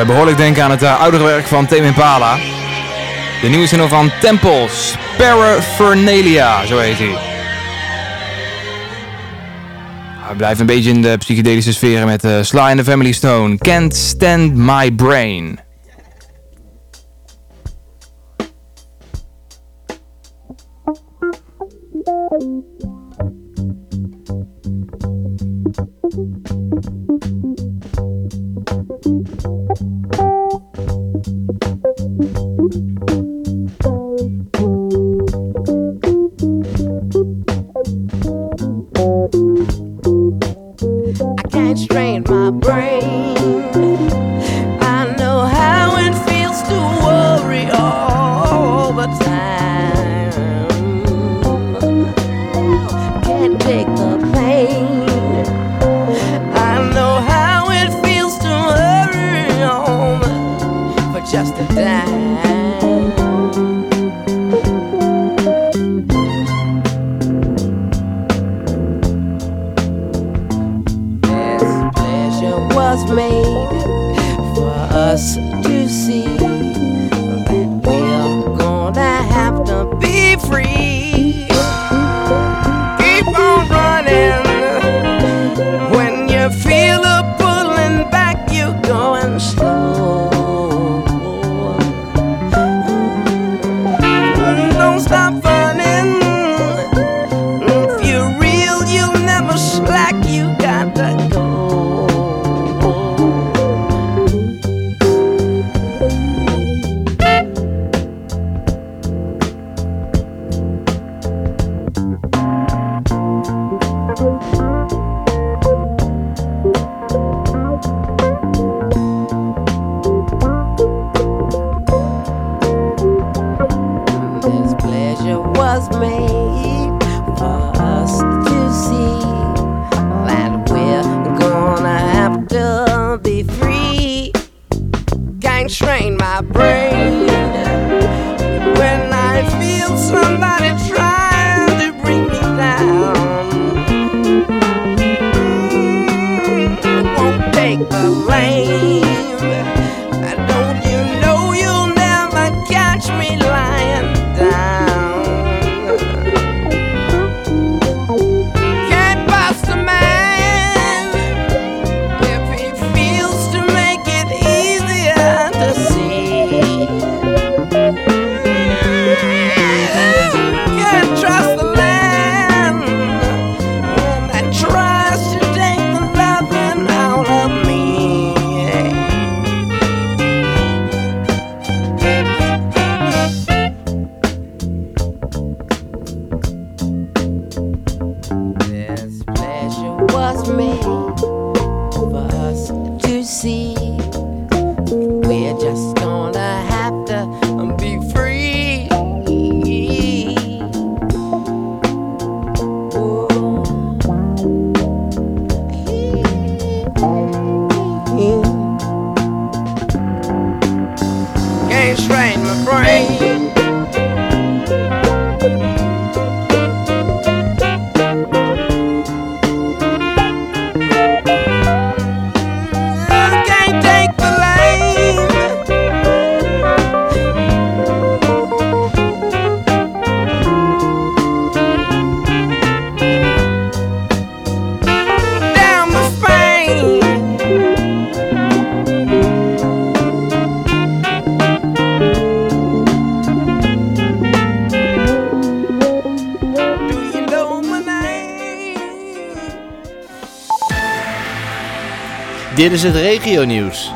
Eh, behoorlijk denken aan het eh, oudere werk van Tame Impala. De nieuwe single van Temples, Paraphernalia, zo heet hij. Hij blijft een beetje in de psychedelische sfeer met eh, Sly and the Family Stone. Can't Stand My Brain. Dit is het regionieuws.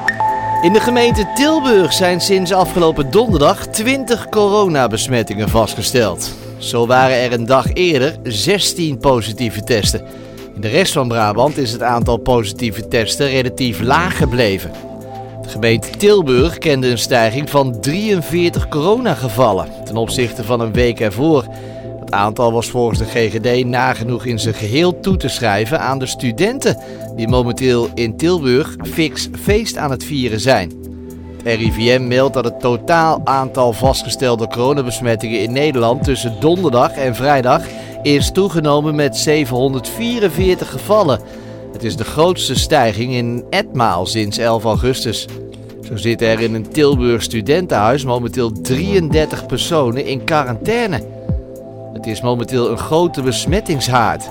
In de gemeente Tilburg zijn sinds afgelopen donderdag 20 coronabesmettingen vastgesteld. Zo waren er een dag eerder 16 positieve testen. In de rest van Brabant is het aantal positieve testen relatief laag gebleven. De gemeente Tilburg kende een stijging van 43 coronagevallen ten opzichte van een week ervoor. Het aantal was volgens de GGD nagenoeg in zijn geheel toe te schrijven aan de studenten die momenteel in Tilburg fix feest aan het vieren zijn. Het RIVM meldt dat het totaal aantal vastgestelde coronabesmettingen in Nederland tussen donderdag en vrijdag is toegenomen met 744 gevallen. Het is de grootste stijging in etmaal sinds 11 augustus. Zo zitten er in een Tilburg studentenhuis momenteel 33 personen in quarantaine. Het is momenteel een grote besmettingshaard.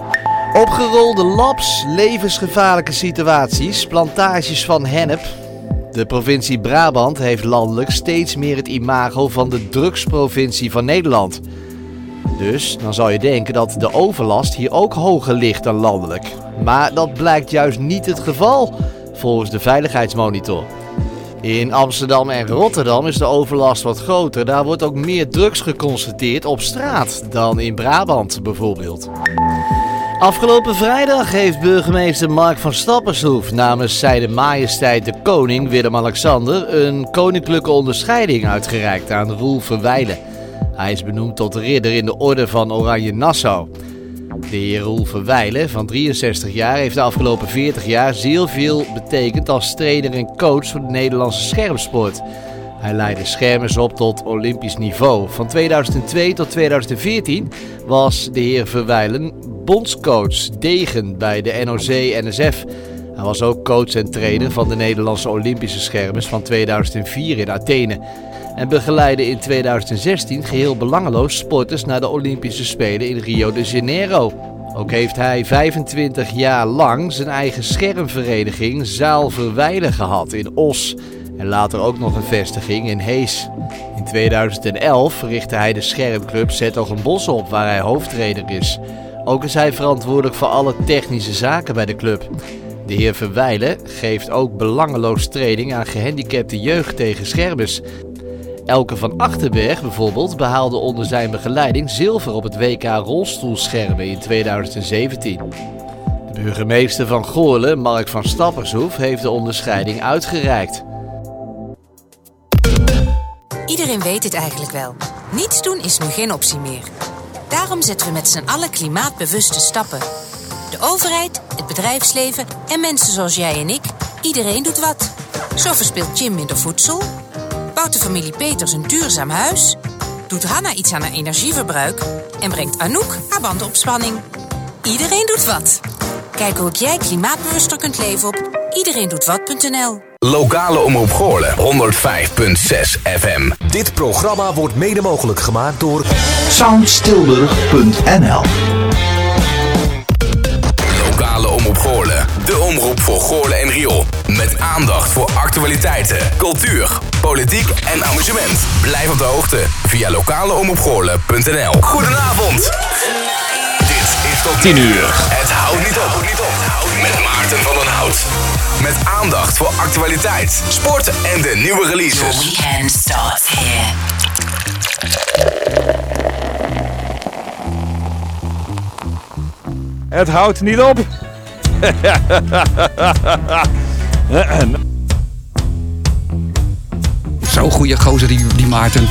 Opgerolde labs, levensgevaarlijke situaties, plantages van hennep. De provincie Brabant heeft landelijk steeds meer het imago van de drugsprovincie van Nederland. Dus dan zou je denken dat de overlast hier ook hoger ligt dan landelijk. Maar dat blijkt juist niet het geval, volgens de Veiligheidsmonitor. In Amsterdam en Rotterdam is de overlast wat groter. Daar wordt ook meer drugs geconstateerd op straat dan in Brabant bijvoorbeeld. Afgelopen vrijdag heeft burgemeester Mark van Stappershoef namens Zijde Majesteit de Koning Willem-Alexander een koninklijke onderscheiding uitgereikt aan Roel Verwijlen. Hij is benoemd tot ridder in de orde van Oranje Nassau. De heer Roel Verwijlen van 63 jaar heeft de afgelopen 40 jaar zeer veel betekend als trainer en coach voor de Nederlandse schermsport. Hij leidde schermers op tot olympisch niveau. Van 2002 tot 2014 was de heer Verwijlen bondscoach degen bij de NOC-NSF. Hij was ook coach en trainer van de Nederlandse Olympische schermers van 2004 in Athene. En begeleidde in 2016 geheel belangeloos sporters naar de Olympische Spelen in Rio de Janeiro. Ook heeft hij 25 jaar lang zijn eigen schermvereniging Zaal Verwijlen gehad in Os. En later ook nog een vestiging in Hees. In 2011 richtte hij de schermclub Bos op waar hij hoofdtrainer is. Ook is hij verantwoordelijk voor alle technische zaken bij de club. De heer Verwijlen geeft ook belangeloos training aan gehandicapte jeugd tegen schermers. Elke van Achterberg bijvoorbeeld behaalde onder zijn begeleiding zilver op het WK rolstoelschermen in 2017. De burgemeester van Goorlen, Mark van Stappershoef, heeft de onderscheiding uitgereikt. Iedereen weet dit eigenlijk wel. Niets doen is nu geen optie meer. Daarom zetten we met z'n allen klimaatbewuste stappen. De overheid, het bedrijfsleven en mensen zoals jij en ik, iedereen doet wat. Zo verspeelt Jim minder voedsel, bouwt de familie Peters een duurzaam huis, doet Hanna iets aan haar energieverbruik en brengt Anouk haar bandenopspanning. Iedereen doet wat. Kijk hoe jij klimaatbewuster kunt leven op iedereendoetwat.nl. Lokale omroep Goorlen 105.6 FM. Dit programma wordt mede mogelijk gemaakt door Soundstilburg.nl Lokale omroep Goorlen. De omroep voor Goorlen en Riool. Met aandacht voor actualiteiten, cultuur, politiek en amusement. Blijf op de hoogte via lokaleomroepgoorlen.nl Goedenavond. Dit is tot 10 uur. Het houdt niet op. Met Maarten van den Hout. Met aandacht voor actualiteit, sport en de nieuwe releases. weekend starts here. Het houdt niet op. Zo'n goede gozer die, die Maarten.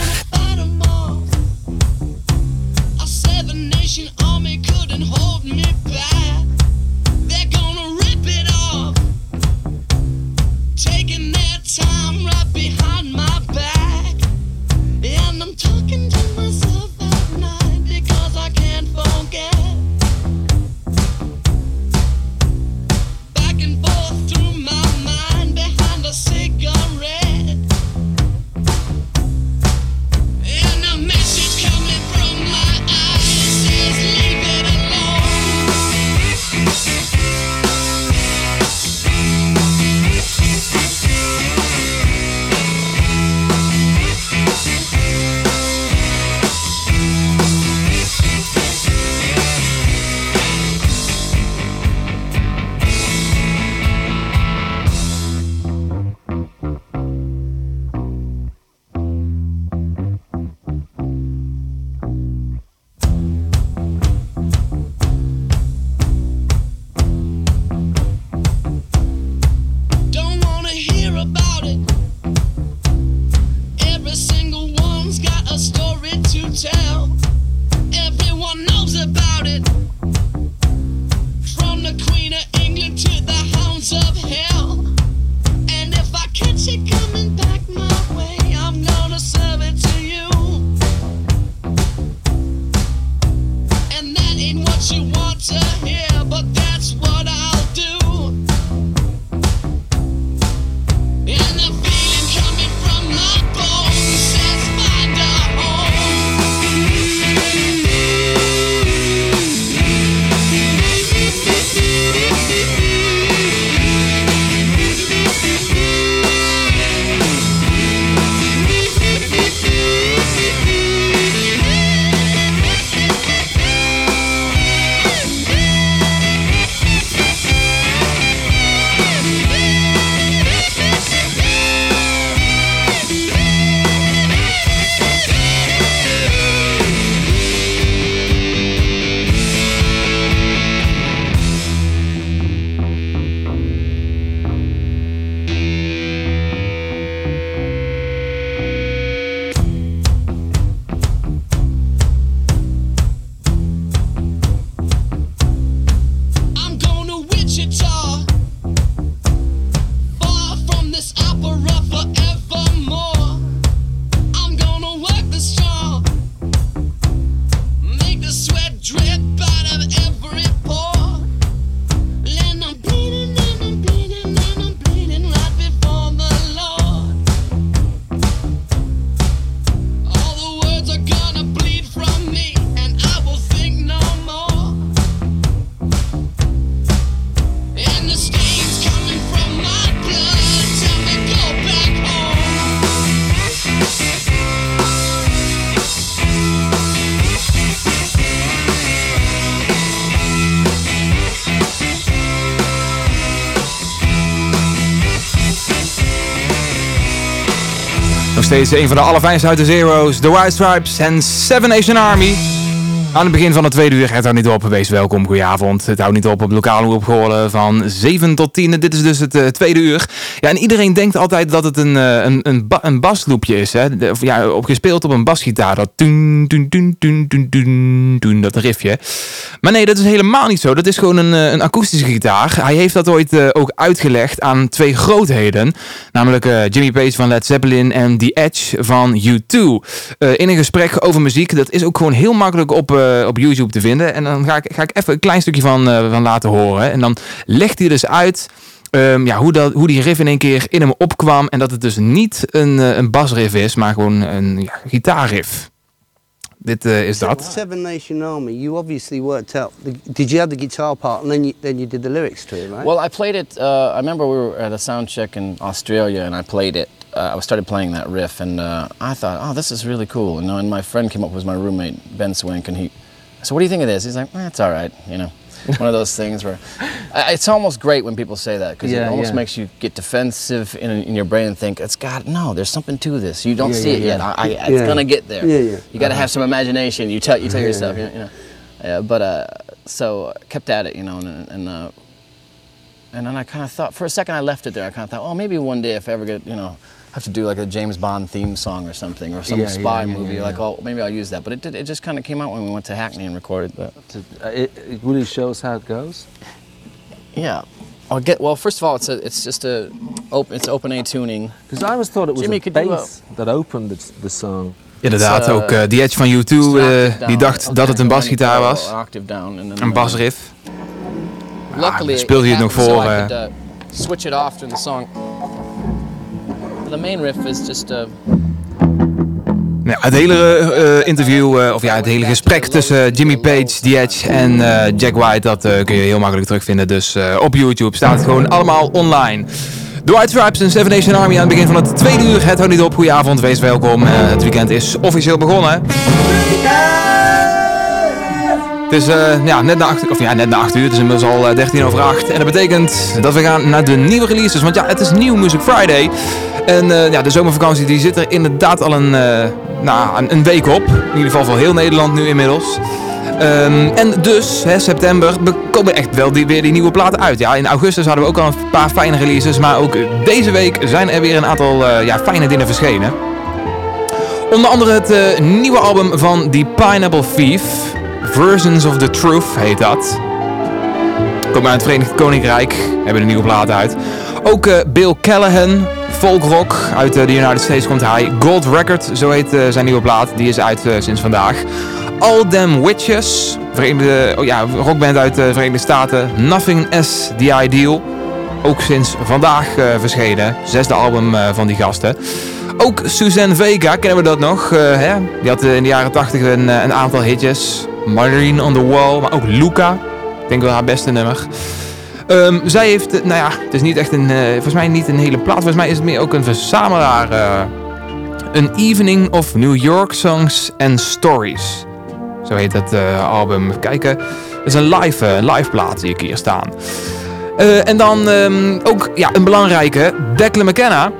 Steeds een van de allerfijnste uit de Zero's. The White Stripes en Seven Nation Army. Aan het begin van het tweede uur, het houdt niet op. Wees welkom, goedenavond. Het houdt niet op op lokale opgeholen van 7 tot 10. Dit is dus het eh, tweede uur. Ja, en iedereen denkt altijd dat het een, eh, een, een, een basloopje is. Hè? Ja, op gespeeld op een basgitaar. Dat toen, toen, toen, toen, toen, dat riffje. Maar nee, dat is helemaal niet zo. Dat is gewoon een, eh, een akoestische gitaar. Hij heeft dat ooit eh, ook uitgelegd aan twee grootheden. Namelijk Jimmy Page van Led Zeppelin en The Edge van U2. Eh, in een gesprek over muziek. Dat is ook gewoon heel makkelijk op, op YouTube te vinden. En dan ga ik, ga ik even een klein stukje van, van laten horen. En dan legt hij dus uit... ehm, ja, hoe, dat, hoe die riff in één keer in hem opkwam. En dat het dus niet een, eh, een basriff is, maar gewoon een ja, gitaarriff. Dit eh, is dat. Seven Nation Army, you obviously worked out. The, did you have the guitar part and then you, then you did the lyrics to it, right? Well, I played it. Uh, I remember we were at a sound check in Australia, and I played it. Uh, I started playing that riff, and uh, I thought, "Oh, this is really cool." You know, and my friend came up with my roommate Ben Swink, and he, said, "What do you think of this?" He's like, eh, "It's all right." You know, one of those things where I- it's almost great when people say that because Yeah, it almost yeah. makes you get defensive in, in your brain and think, "It's got no. There's something to this. You don't Yeah, see it yet. I, I, it's gonna get there. Yeah, yeah. You got to Uh-huh. have some imagination. You tell you tell yourself, yeah. you know." Yeah, but uh, so I kept at it, you know, and, and uh, and then I kind of thought, for a second, I left it there. I kind of thought, oh, maybe one day if I ever get, you know, have to do like a James Bond theme song or something, or some Yeah, spy yeah, yeah, movie, yeah, like, yeah. oh, maybe I'll use that. But it did, it just kind of came out when we went to Hackney and recorded that. Uh, It, it really shows how it goes. Yeah. I'll get well. First of all, it's a, it's just a, open, it's open A tuning. Because I always thought it was Jimmy, a could you, uh, bass that opened the, the song. Inderdaad, uh, ook eh, The Edge van U2, it's an eh, octave die dacht Okay, dat het een basgitaar was. An octave down and Een uh, basriff. Luckily, Ah, speelde hij het nog voor, So I eh. could, uh, switch it off during the song. The main riff is just uh, Nou, het hele eh, interview, eh, of ja, het hele gesprek tussen Jimmy Page, The Edge en eh, Jack White, dat eh, kun je heel makkelijk terugvinden. Dus eh, op YouTube staat het gewoon allemaal online. The White Stripes en Seven Nation Army aan het begin van het tweede uur. Het houdt niet op. Goedenavond, wees welkom. Eh, het weekend is officieel begonnen. Het is eh, ja, net, na acht, of ja, net 8 uur, het is inmiddels al eh, 13 over 8. En dat betekent dat we gaan naar de nieuwe releases. Want ja, het is Nieuw Music Friday. En eh, ja, de zomervakantie die zit er inderdaad al een, eh, nou, een, week op. In ieder geval voor heel Nederland nu inmiddels. Ehm, en dus, hè, september, komen echt wel weer die nieuwe platen uit. Ja, in augustus hadden we ook al een paar fijne releases. Maar ook deze week zijn er weer een aantal eh, ja, fijne dingen verschenen. Onder andere het eh, nieuwe album van The Pineapple Thief. Versions of the Truth heet dat. Komt uit het Verenigd Koninkrijk. Hebben een nieuwe plaat uit. Ook eh, Bill Callahan, folkrock. Uit eh, de United States komt hij. Gold Record, zo heet eh, zijn nieuwe plaat. Die is uit sinds vandaag. All Them Witches. Verenigde, oh ja, rockband uit de Verenigde Staten. Nothing as the Ideal. Ook sinds vandaag verschenen. Zesde album van die gasten. Ook Suzanne Vega, kennen we dat nog? eh, hè? Die had eh, in de jaren 80 een, eh, een aantal hitjes. Marine on the Wall, maar ook Luca. Ik denk wel haar beste nummer. Ehm, zij heeft, nou ja, het is niet echt een, volgens mij niet een hele plaat. Volgens mij is het meer ook een verzamelaar. eh, een Evening of New York Songs and Stories. Zo heet dat album. Even kijken. Het is een live, live plaat die ik hier staan. En dan ehm, ook ja, een belangrijke, Declan McKenna.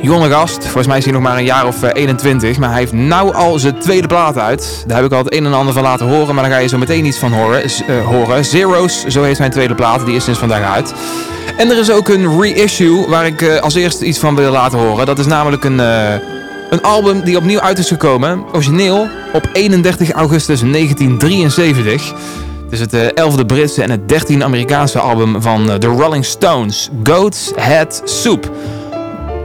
Jonge gast, volgens mij is hij nog maar een jaar of eh, 21, maar hij heeft nou al zijn tweede plaat uit. Daar heb ik al het een en ander van laten horen, maar daar ga je zo meteen iets van horen. Eh, horen. Zero's, zo heet zijn tweede plaat, die is sinds vandaag uit. En er is ook een reissue waar ik eh, als eerste iets van wil laten horen. Dat is namelijk een, eh, een album die opnieuw uit is gekomen, origineel, op 31 augustus 1973. Het is het eh, 11e Britse en het 13e Amerikaanse album van eh, de Rolling Stones, Goat's Head Soup.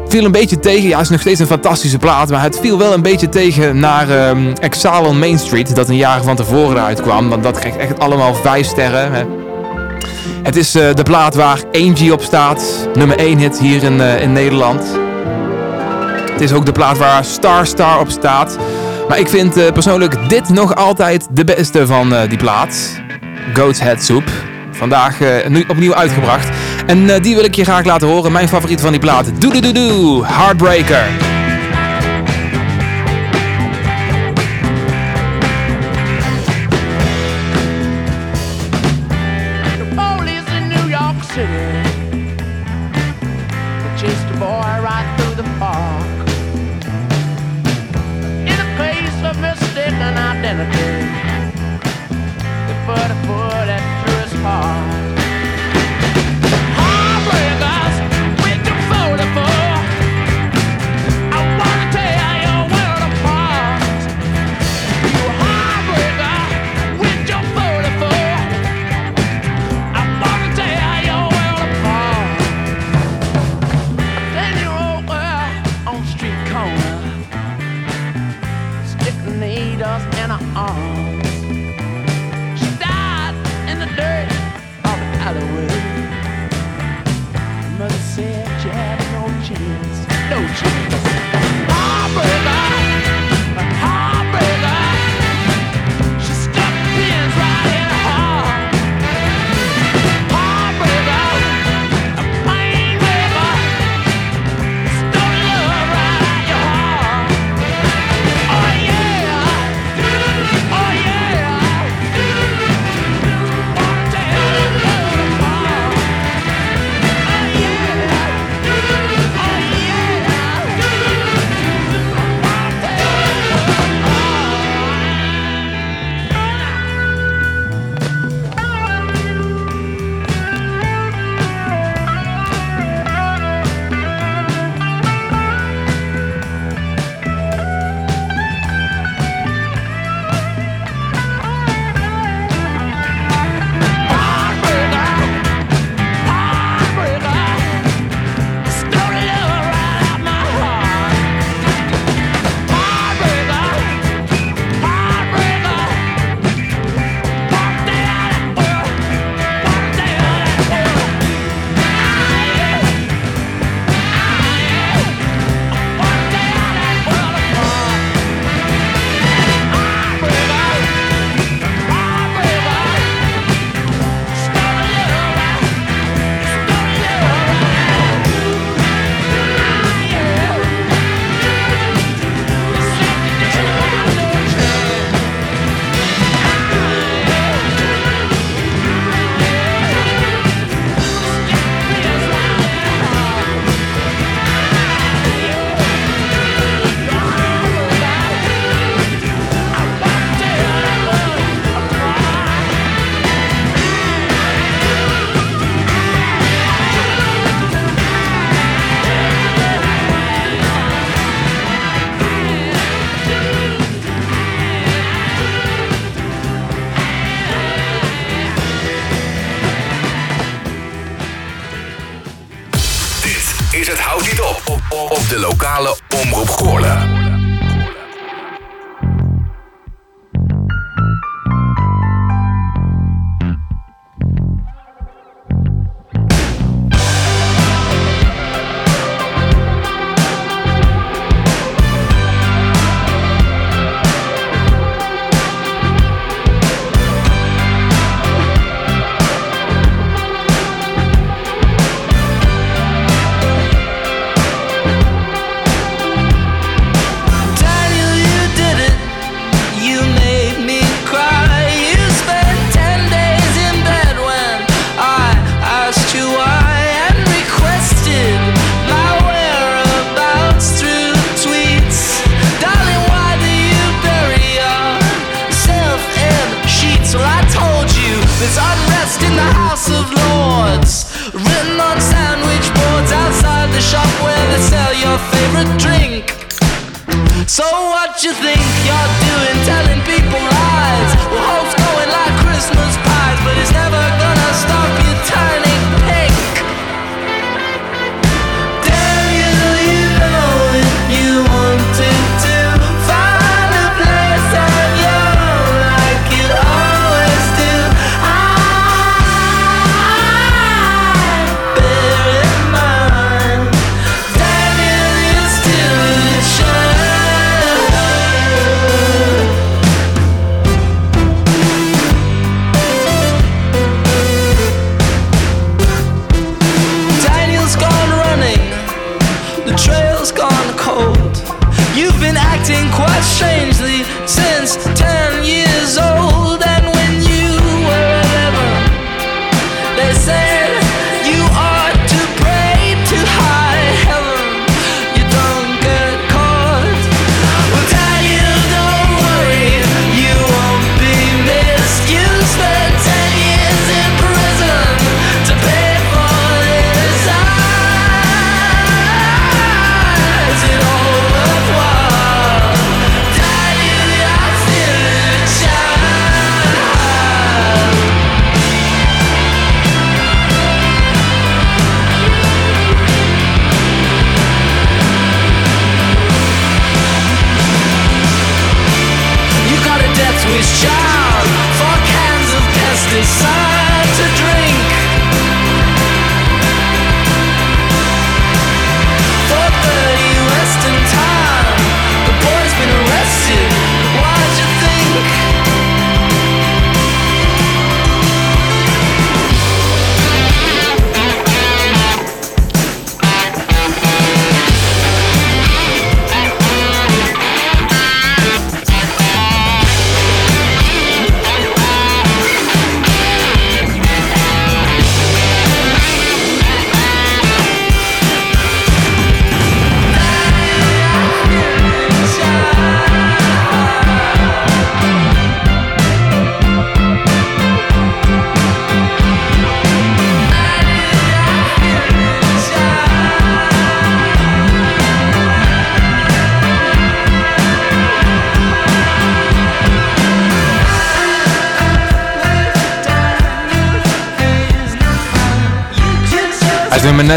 Viel een beetje tegen. Ja, het is nog steeds een fantastische plaat. Maar het viel wel een beetje tegen naar ehm Exile on Main Street. Dat een jaar van tevoren uitkwam. Want dat kreeg echt allemaal vijf sterren. Hè. Het is eh, de plaat waar Angie op staat. Nummer 1 hit hier in, eh, in Nederland. Het is ook de plaat waar Star Star op staat. Maar ik vind eh, persoonlijk dit nog altijd de beste van die plaat. Goat's Head Soup. Vandaag nu opnieuw uitgebracht. En eh, die wil ik je graag laten horen. Mijn favoriet van die plaat. Doe doe doe doe. Heartbreaker.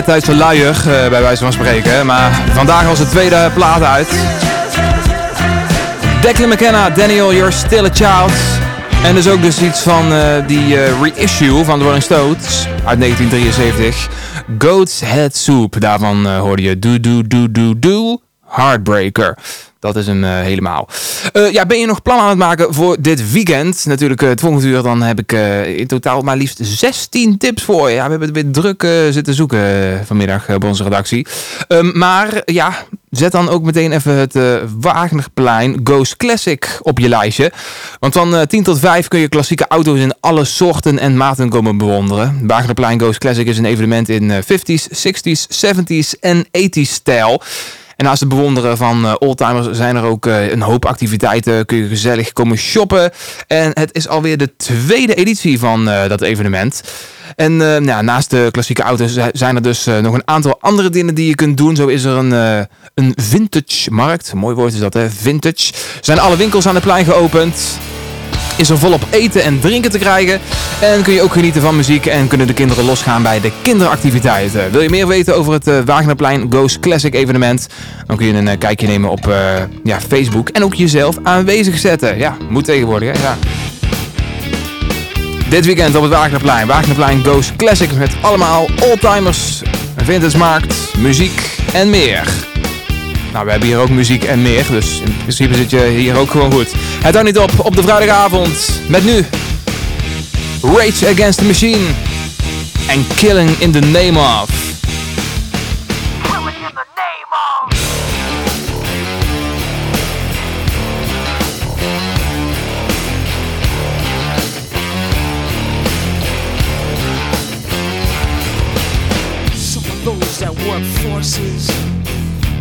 Net uit zijn luier, eh, bij wijze van spreken. Maar vandaag was de tweede plaat uit. Declan McKenna, Daniel, You're Still a Child. En dus ook dus iets van eh, die eh, reissue van de Rolling Stones uit 1973. Goat's Head Soup, daarvan hoorde je Do Do Do Do Do Heartbreaker. Dat is eh, helemaal. Eh, ja, ben je nog plannen aan het maken voor dit weekend? Natuurlijk, eh, het volgende uur dan heb ik eh, in totaal maar liefst 16 tips voor je. Ja, we hebben het weer druk zitten zoeken vanmiddag bij onze redactie. Ehm, maar ja, zet dan ook meteen even het Wagnerplein Ghost Classic op je lijstje. Want van eh, 10 tot 5 kun je klassieke auto's in alle soorten en maten komen bewonderen. Wagnerplein Ghost Classic is een evenement in eh, 50s, 60s, 70s en 80s stijl. En naast het bewonderen van eh, oldtimers zijn er ook eh, een hoop activiteiten. Kun je gezellig komen shoppen. En het is alweer de tweede editie van eh, dat evenement. En nou, naast de klassieke auto's zi- zijn er dus nog een aantal andere dingen die je kunt doen. Zo is er een, een vintage markt. Mooi woord is dat hè, vintage. Zijn alle winkels aan het plein geopend. Is er volop eten en drinken te krijgen. En kun je ook genieten van muziek en kunnen de kinderen losgaan bij de kinderactiviteiten. Wil je meer weten over het eh, Wagnerplein Ghost Classic evenement? Dan kun je een eh, kijkje nemen op eh, ja, Facebook en ook jezelf aanwezig zetten. Ja, moet tegenwoordig hè. Ja. Dit weekend op het Wagnerplein. Wagnerplein Ghost Classic met allemaal oldtimers, vintage markt, muziek en meer. Nou, we hebben hier ook muziek en meer, dus in principe zit je hier ook gewoon goed. Het houdt niet op op de vrijdagavond met nu Rage Against the Machine en Killing in the Name of. Some of those that work forces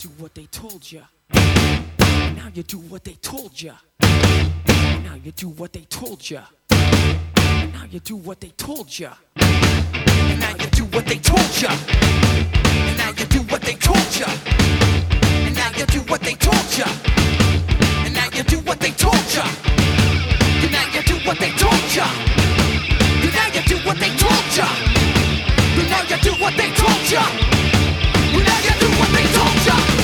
Do what they told you Now you do what they told you Now you do what they told you Now you do what they told you Now you do what they told you Now you do what they told you And now you do what they told you And now you do what they told you and now you do what they told ya. And now you do what they told ya. And now you do what they told ya. And now you do what doet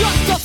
just a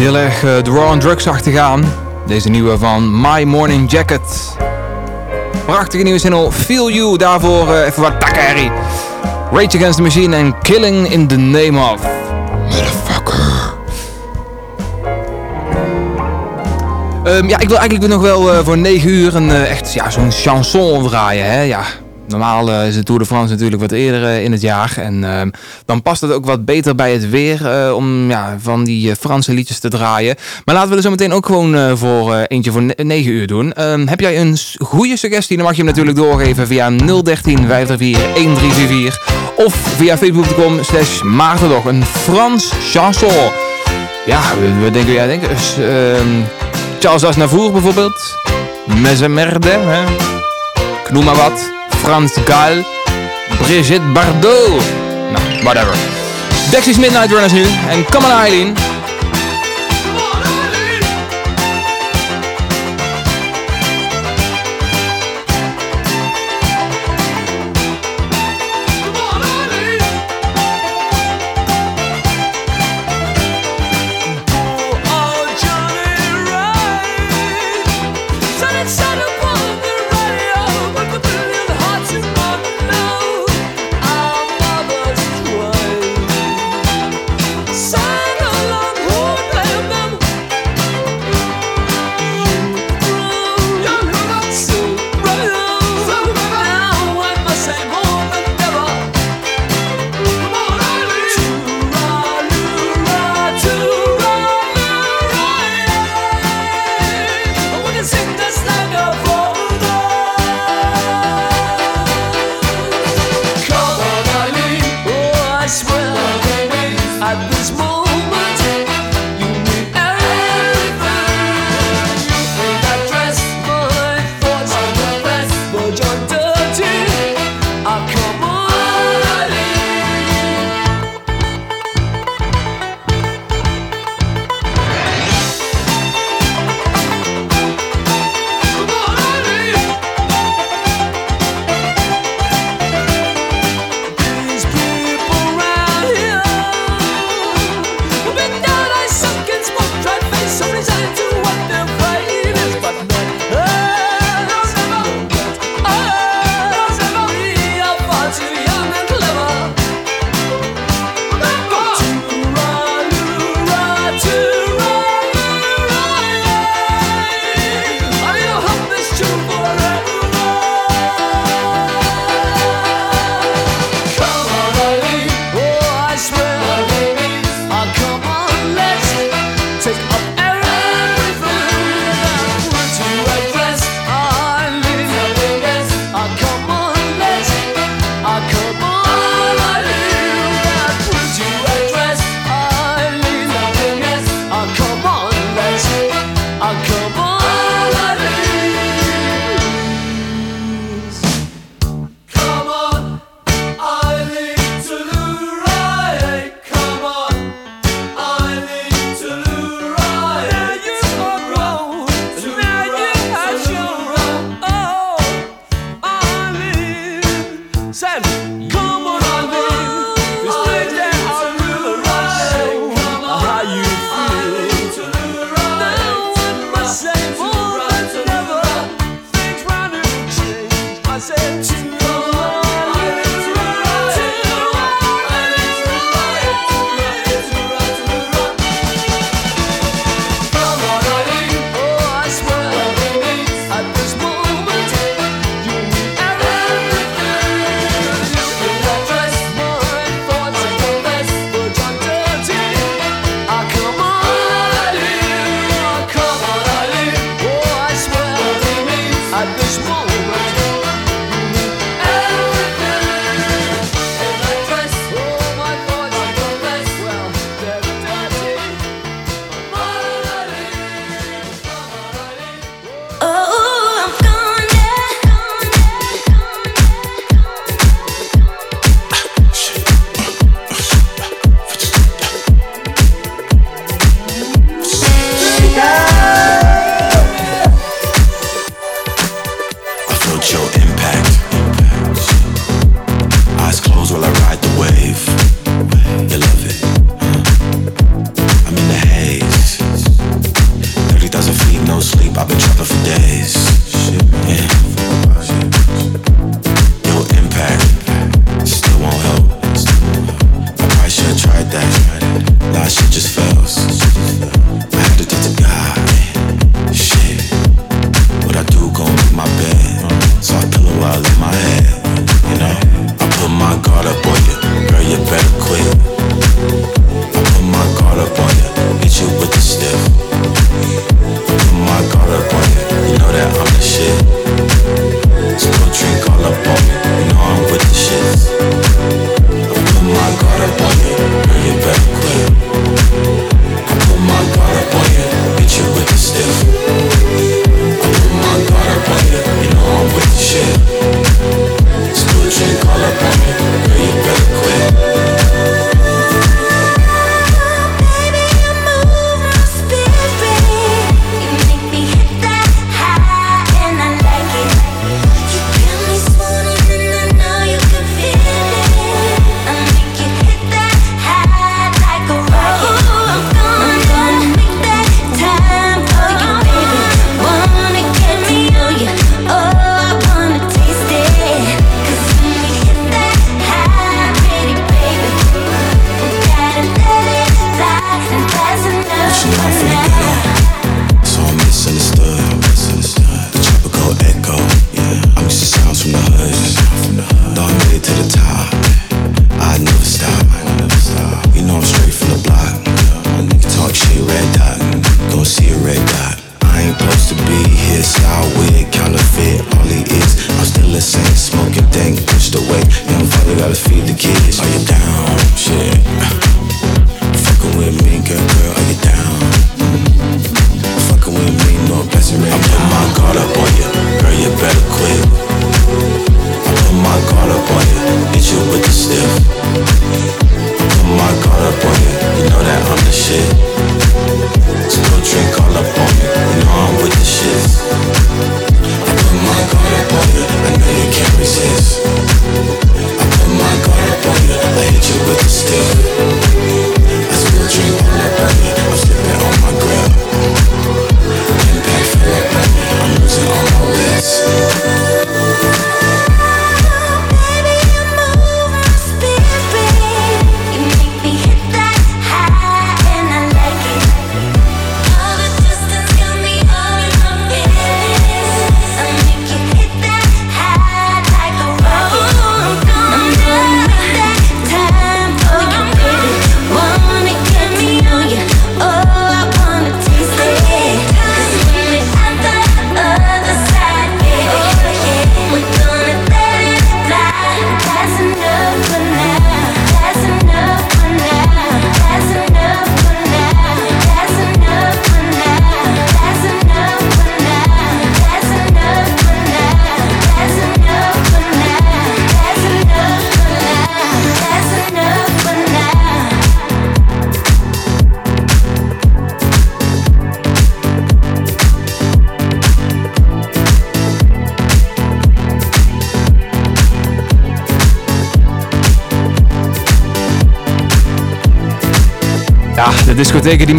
heel erg eh, de Raw on Drugs achtergaan. Deze nieuwe van My Morning Jacket. Prachtige nieuwe single Feel You. Daarvoor eh, even wat takkerrie. Rage Against the Machine en Killing in the Name of. Motherfucker. Ehm, ja, ik wil eigenlijk nog wel eh, voor 9 uur een echt ja, zo'n chanson draaien. Hè? Ja, normaal eh, is de Tour de France natuurlijk wat eerder eh, in het jaar. En ehm, dan past het ook wat beter bij het weer eh, om ja, van die Franse liedjes te draaien. Maar laten we er zo meteen ook gewoon voor eentje voor 9 uur doen. Ehm, heb jij een goede suggestie, dan mag je hem natuurlijk doorgeven via 013 534 1344 of via facebook.com slash maartendog. Een Frans chanson. Ja, wat denken jij? Denken? Dus, ehm, Charles Aznavour bijvoorbeeld. Mes merde, hè? Noem maar wat. Frans Gal. Brigitte Bardot. Nou, whatever. Dexys Midnight Runners nu. En Come Eileen.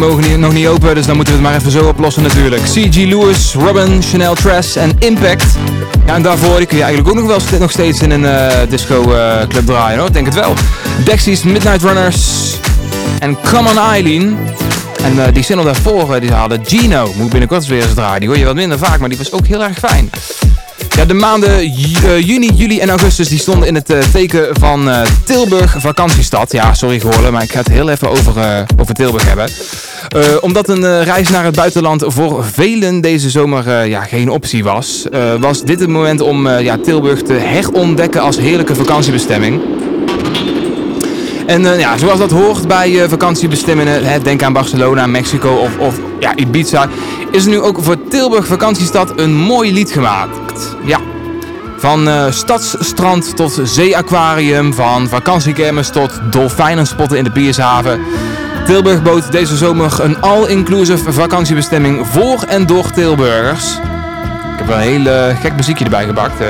Mogen niet- nog niet open, dus dan moeten we het maar even zo oplossen natuurlijk. C.G. Lewis, Robin, Chanel Tress en Impact. Ja, en daarvoor kun je eigenlijk ook nog wel nog steeds in een eh, disco eh, club draaien hoor, denk het wel. Dexys, Midnight Runners en Come On Eileen. En eh, die single daarvoor, die hadden Gino. Moet binnenkort weer eens draaien. Die hoor je wat minder vaak, maar die was ook heel erg fijn. Ja, de maanden ju- juni, juli en augustus die stonden in het teken van Tilburg vakantiestad. Ja, sorry geworden, maar ik ga het heel even over, over Tilburg hebben. Eh, omdat een eh, reis naar het buitenland voor velen deze zomer eh, ja, geen optie was, was dit het moment om ja, Tilburg te herontdekken als heerlijke vakantiebestemming. En ja, zoals dat hoort bij vakantiebestemmingen, hè, denk aan Barcelona, Mexico of, of ja, Ibiza, is er nu ook voor Tilburg vakantiestad een mooi lied gemaakt. Ja, van eh, stadsstrand tot zeeaquarium, van vakantiekermis tot dolfijnen spotten in de Piershaven. Tilburg bood deze zomer een all-inclusive vakantiebestemming voor en door Tilburgers. Ik heb een heel eh, gek muziekje erbij gebakt. eh.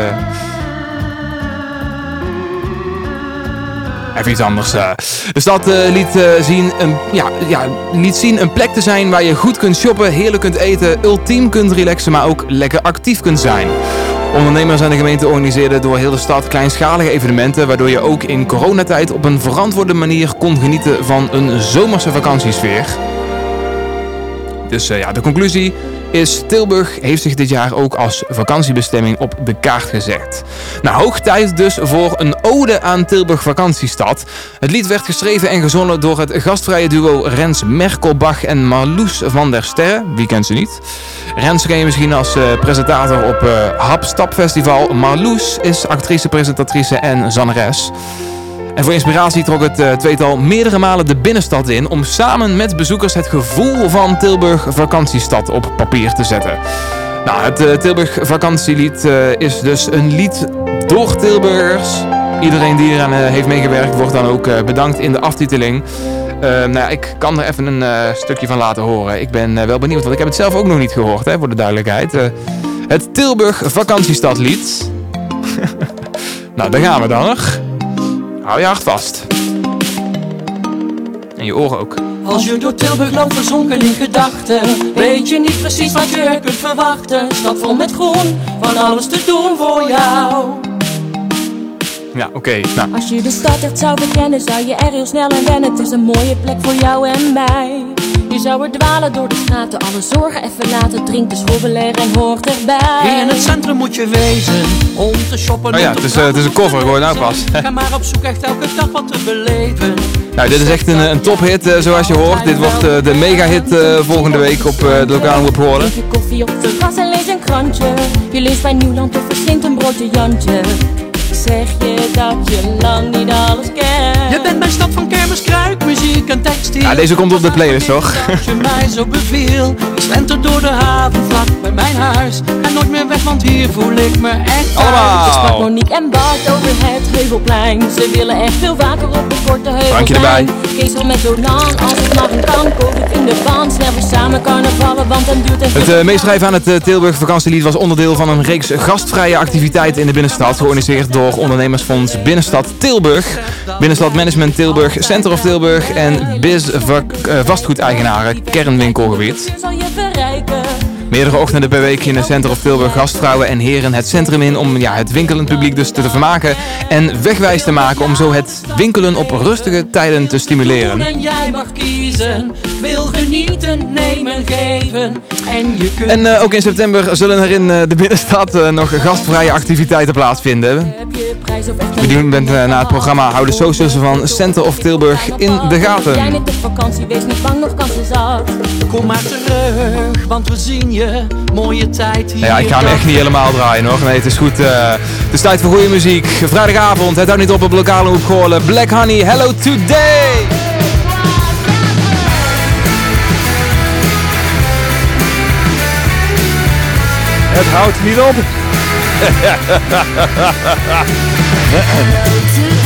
Even iets anders. eh. De stad eh, liet, zien een, ja, ja, liet zien een plek te zijn waar je goed kunt shoppen, heerlijk kunt eten, ultiem kunt relaxen, maar ook lekker actief kunt zijn. Ondernemers en de gemeente organiseerden door heel de stad kleinschalige evenementen, waardoor je ook in coronatijd op een verantwoorde manier kon genieten van een zomerse vakantiesfeer. Dus eh, ja, de conclusie. Is Tilburg heeft zich dit jaar ook als vakantiebestemming op de kaart gezet. Nou, hoog tijd dus voor een ode aan Tilburg vakantiestad. Het lied werd geschreven en gezongen door het gastvrije duo Rens Merkelbach en Marloes van der Sterre. Wie kent ze niet? Rens ken je misschien als eh, presentator op eh Hap Stap Festival. Marloes is actrice, presentatrice en zangeres. En voor inspiratie trok het eh, tweetal meerdere malen de binnenstad in om samen met bezoekers het gevoel van Tilburg vakantiestad op papier te zetten. Nou, het eh, Tilburg vakantielied eh, is dus een lied door Tilburgers. Iedereen die eraan heeft meegewerkt wordt dan ook bedankt in de aftiteling. Nou ik kan er even een stukje van laten horen. Ik ben wel benieuwd, want ik heb het zelf ook nog niet gehoord, hè, voor de duidelijkheid. Het Tilburg vakantiestadlied. nou, daar gaan we dan nog. Hou je hart vast. En je oren ook. Als je door Tilburg loopt verzonken in gedachten Weet je niet precies wat je er kunt verwachten Stad vol met groen, van alles te doen voor jou Ja, oké. Nou, Als je de stad echt zou bekennen, zou je er heel snel aan wennen. Het is een mooie plek voor jou en mij. Je zou er dwalen door de straten, alle zorgen even laten. Drink de schrobbelen en hoort erbij. In het centrum moet je wezen Om te shoppen, Oh ja, het is, eh, het is een cover, hoor nou pas. Ga maar op zoek echt elke dag wat te beleven nou, dit is echt een, een tophit, eh, zoals je hoort. Dit wordt eh, de mega-hit volgende week op de lokale omroep Hoorn. Drink je koffie op het terras en lees een krantje. Je leest bij Nieuwland of verslindt een broodje Jantje. Zeg je dat je lang niet alles kent? Je bent mijn stad van kermis, kruikmuziek en textiel Ja, deze komt op de playlist, toch? Als je mij zo beviel Ik slenter door de haven vlak bij mijn huis Ga nooit meer weg, want hier voel ik me echt thuis. Je sprak Monique en Bart over het Heuvelplein. Ze willen echt veel vaker op de korte Heuvelplein. Drankje erbij. Kees met zo lang als het mag en kan. Covid in de band, snel samen carnavallen, want dan duurt het... Het uh, meeschrijven aan het eh, Tilburg vakantielied was onderdeel van een reeks gastvrije activiteiten in de binnenstad. Georganiseerd door ondernemersfonds Binnenstad Tilburg, Binnenstad Management Tilburg, Center of Tilburg en Biz eh, vastgoedeigenaren Kernwinkelgebied. zal je verrijken. Meerdere ochtenden per week in het Center of Tilburg gastvrouwen en heren het centrum in om ja, het winkelend publiek dus te vermaken en wegwijs te maken om zo het winkelen op rustige tijden te stimuleren. En jij mag kiezen Wil genieten, nemen, geven En je kunt En eh, ook in september zullen er in eh, de binnenstad eh, nog gastvrije activiteiten plaatsvinden. Doen bent na het programma hou de socials van Center of Tilburg in de Jij gaten. net op vakantie, wees niet bang, nog kansen zat. Kom maar terug, want we zien je Mooie tijd hier ja, ik ga hem echt niet helemaal draaien hoor. Nee, het is goed. het is tijd voor goede muziek. Vrijdagavond, het houdt niet op op lokale hoek Goorlen. Black Honey, hello today! Het houdt niet op.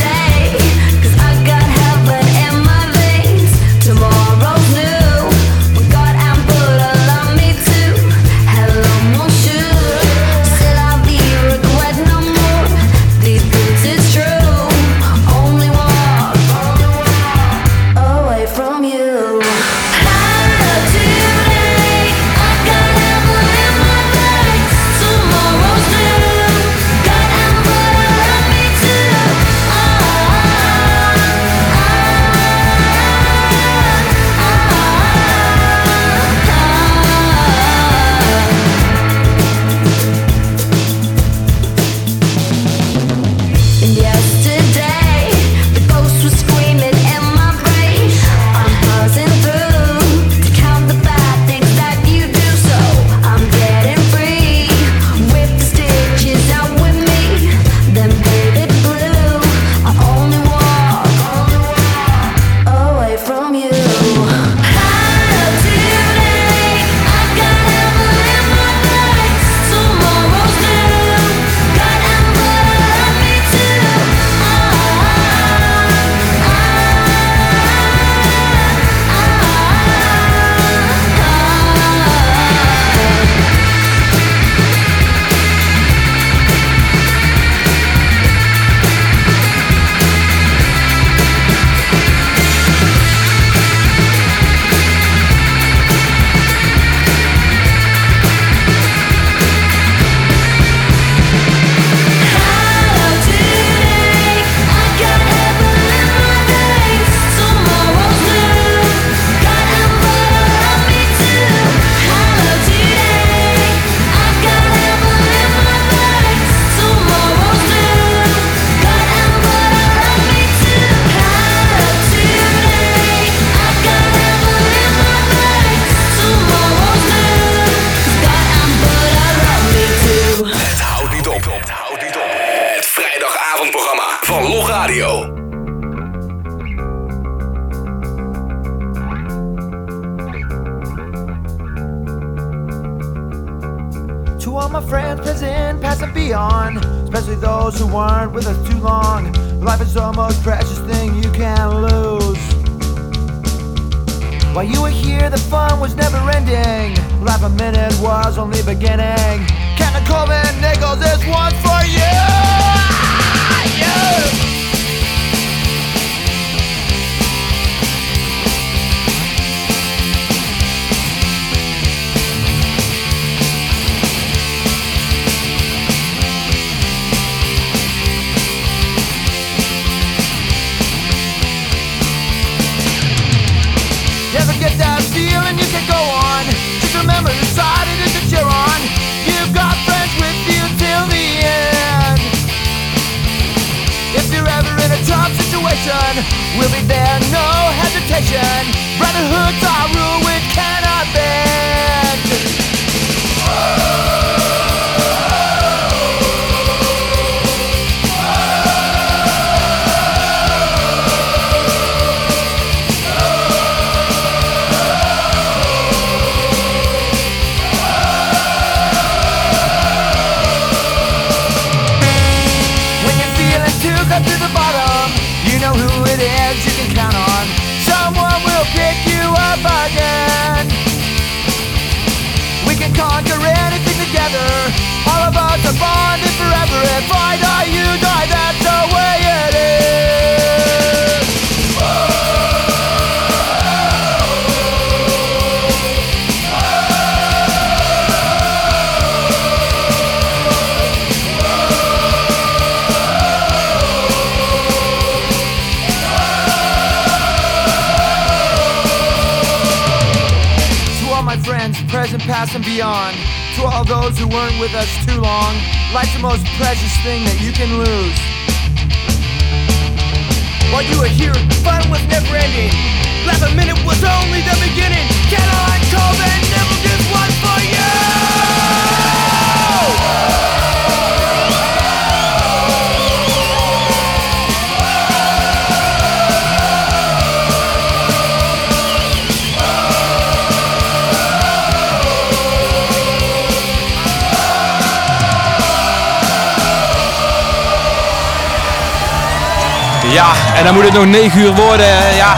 Ja, en dan moet het nog 9 uur worden. Ja.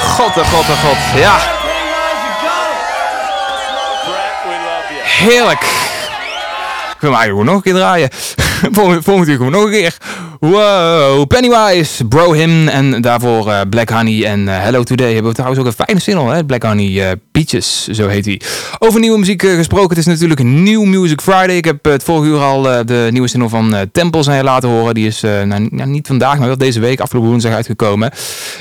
God, oh god, oh god. Ja. Heerlijk. Ik wil hem eigenlijk nog een keer draaien. Volgende uur gewoon nog een keer. Wow, Pennywise, Bro Him en daarvoor eh, Black Honey en eh, Hello Today hebben we trouwens ook een fijne single, hè? Black Honey eh, Peaches, zo heet hij. Over nieuwe muziek gesproken, het is natuurlijk New Music Friday. Ik heb het vorige uur al de nieuwe single van Tempels aan laten horen. Die is nou, niet vandaag, maar wel deze week, afgelopen woensdag uitgekomen.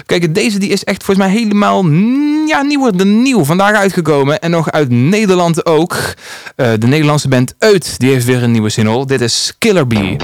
Kijk, deze die is echt volgens mij helemaal ja, nieuwer dan nieuw. Vandaag uitgekomen en nog uit Nederland ook. De Nederlandse band Uit, die heeft weer een nieuwe single. Dit is Killer Bee.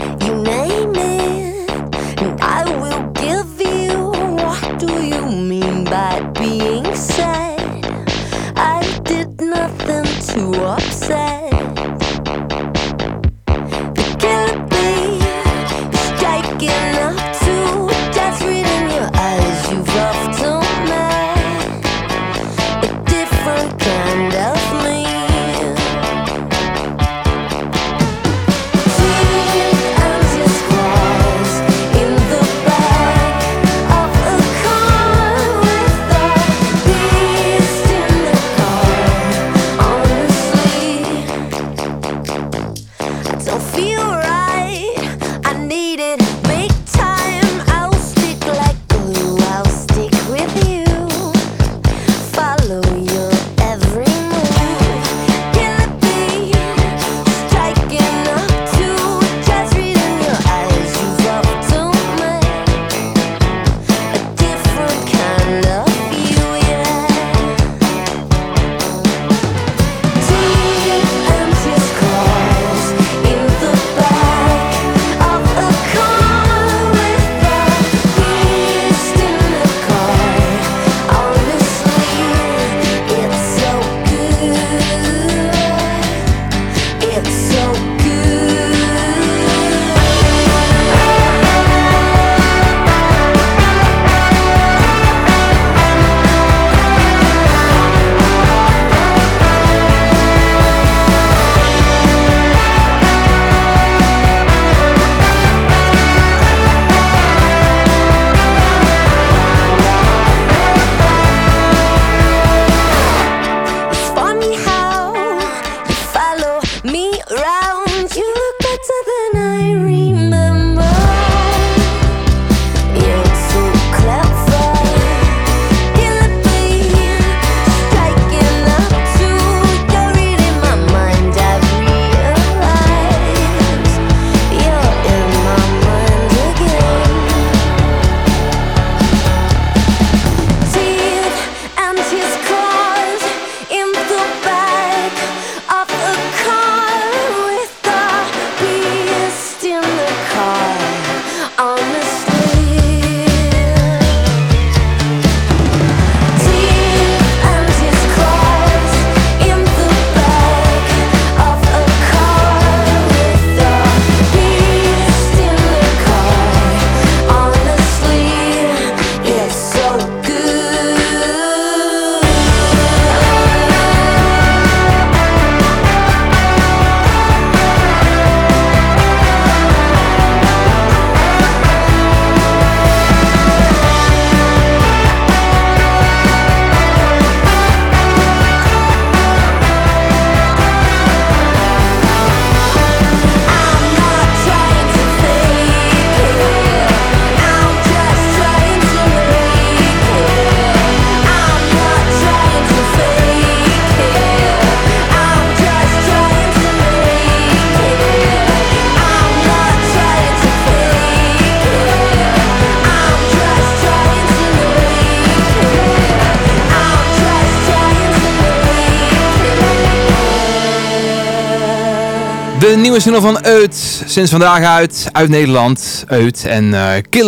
Nieuwe single van Uit, sinds vandaag uit, uit Nederland, Uit en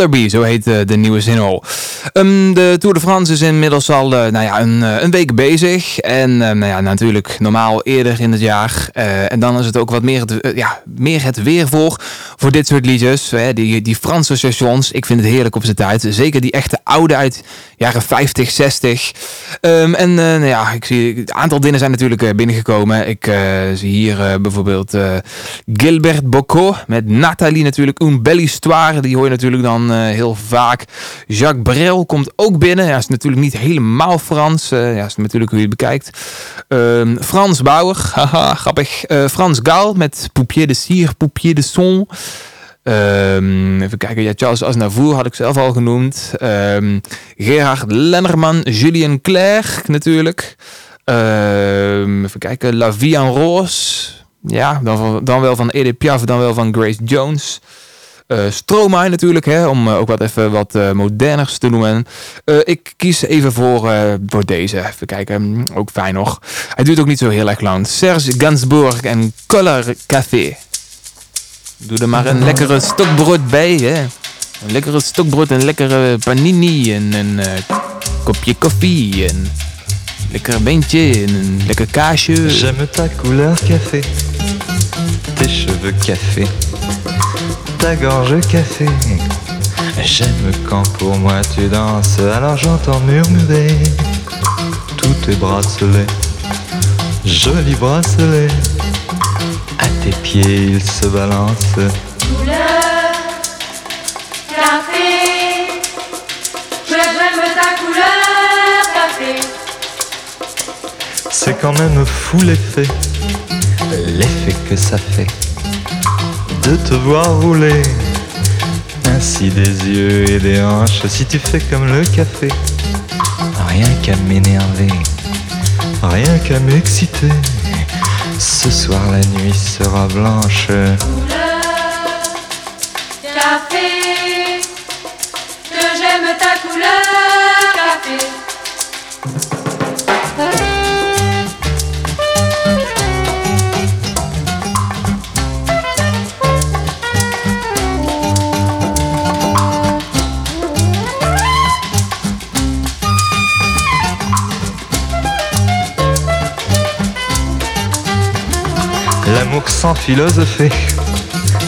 Bee, zo heet eh, de nieuwe single. Ehm, de Tour de France is inmiddels al eh, nou ja, een, een week bezig en nou ja, natuurlijk normaal eerder in het jaar. En dan is het ook wat meer het, ja, meer het weer voor, voor dit soort liedjes. Die, die Franse stations, ik vind het heerlijk op zijn tijd. Zeker die echte oude uit jaren 50, 60. Ehm, en nou ja, ik zie, het aantal dingen zijn natuurlijk binnengekomen. Ik zie hier bijvoorbeeld Gilbert Bocot met Nathalie natuurlijk. Un belle histoire, die hoor je natuurlijk dan eh, heel vaak. Jacques Brel komt ook binnen. Ja, is natuurlijk niet helemaal Frans. eh, ja, is natuurlijk hoe je het bekijkt. Ehm, Frans Bauer, haha, grappig. Eh, Frans Gaal met Poupier de Cire, Poupier de Son. Ehm, even kijken, ja, Charles Aznavour had ik zelf al genoemd. Ehm, Gerard Lennerman, Julien Clerc natuurlijk. Even kijken, La Vie en Rose. Ja, dan, dan wel van Edith Piaf, dan wel van Grace Jones. Eh Stromae natuurlijk, hè, om eh, ook wat even wat eh, moderners te noemen. Ik kies even voor, voor deze. Even kijken, mm, ook fijn nog. Hij duurt ook niet zo heel erg lang. Serge Gainsbourg en Color Café. Doe er maar een lekkere stokbrood bij, hè. Een lekkere stokbrood, een lekkere panini en een kopje koffie en lekker beentje en een lekker kaasje. J'aime ta café, tes cheveux café, ta gorge café. J'aime quand pour moi tu danses, alors j'entends murmurer tous tes bracelets, jolis bracelets. À tes pieds ils se balancent. Couleur, café, que j'aime ta couleur, café. C'est quand même fou l'effet, l'effet que ça fait de te voir rouler ainsi des yeux et des hanches. Si tu fais comme le café, rien qu'à m'énerver, rien qu'à m'exciter. Ce soir la nuit sera blanche. L'amour sans philosopher,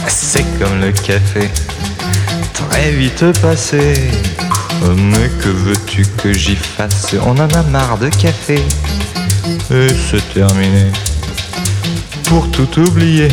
c'est comme le café, très vite passé. Oh, Mais que veux-tu que j'y fasse? On en a marre de café. Et c'est terminé. Pour tout oublier,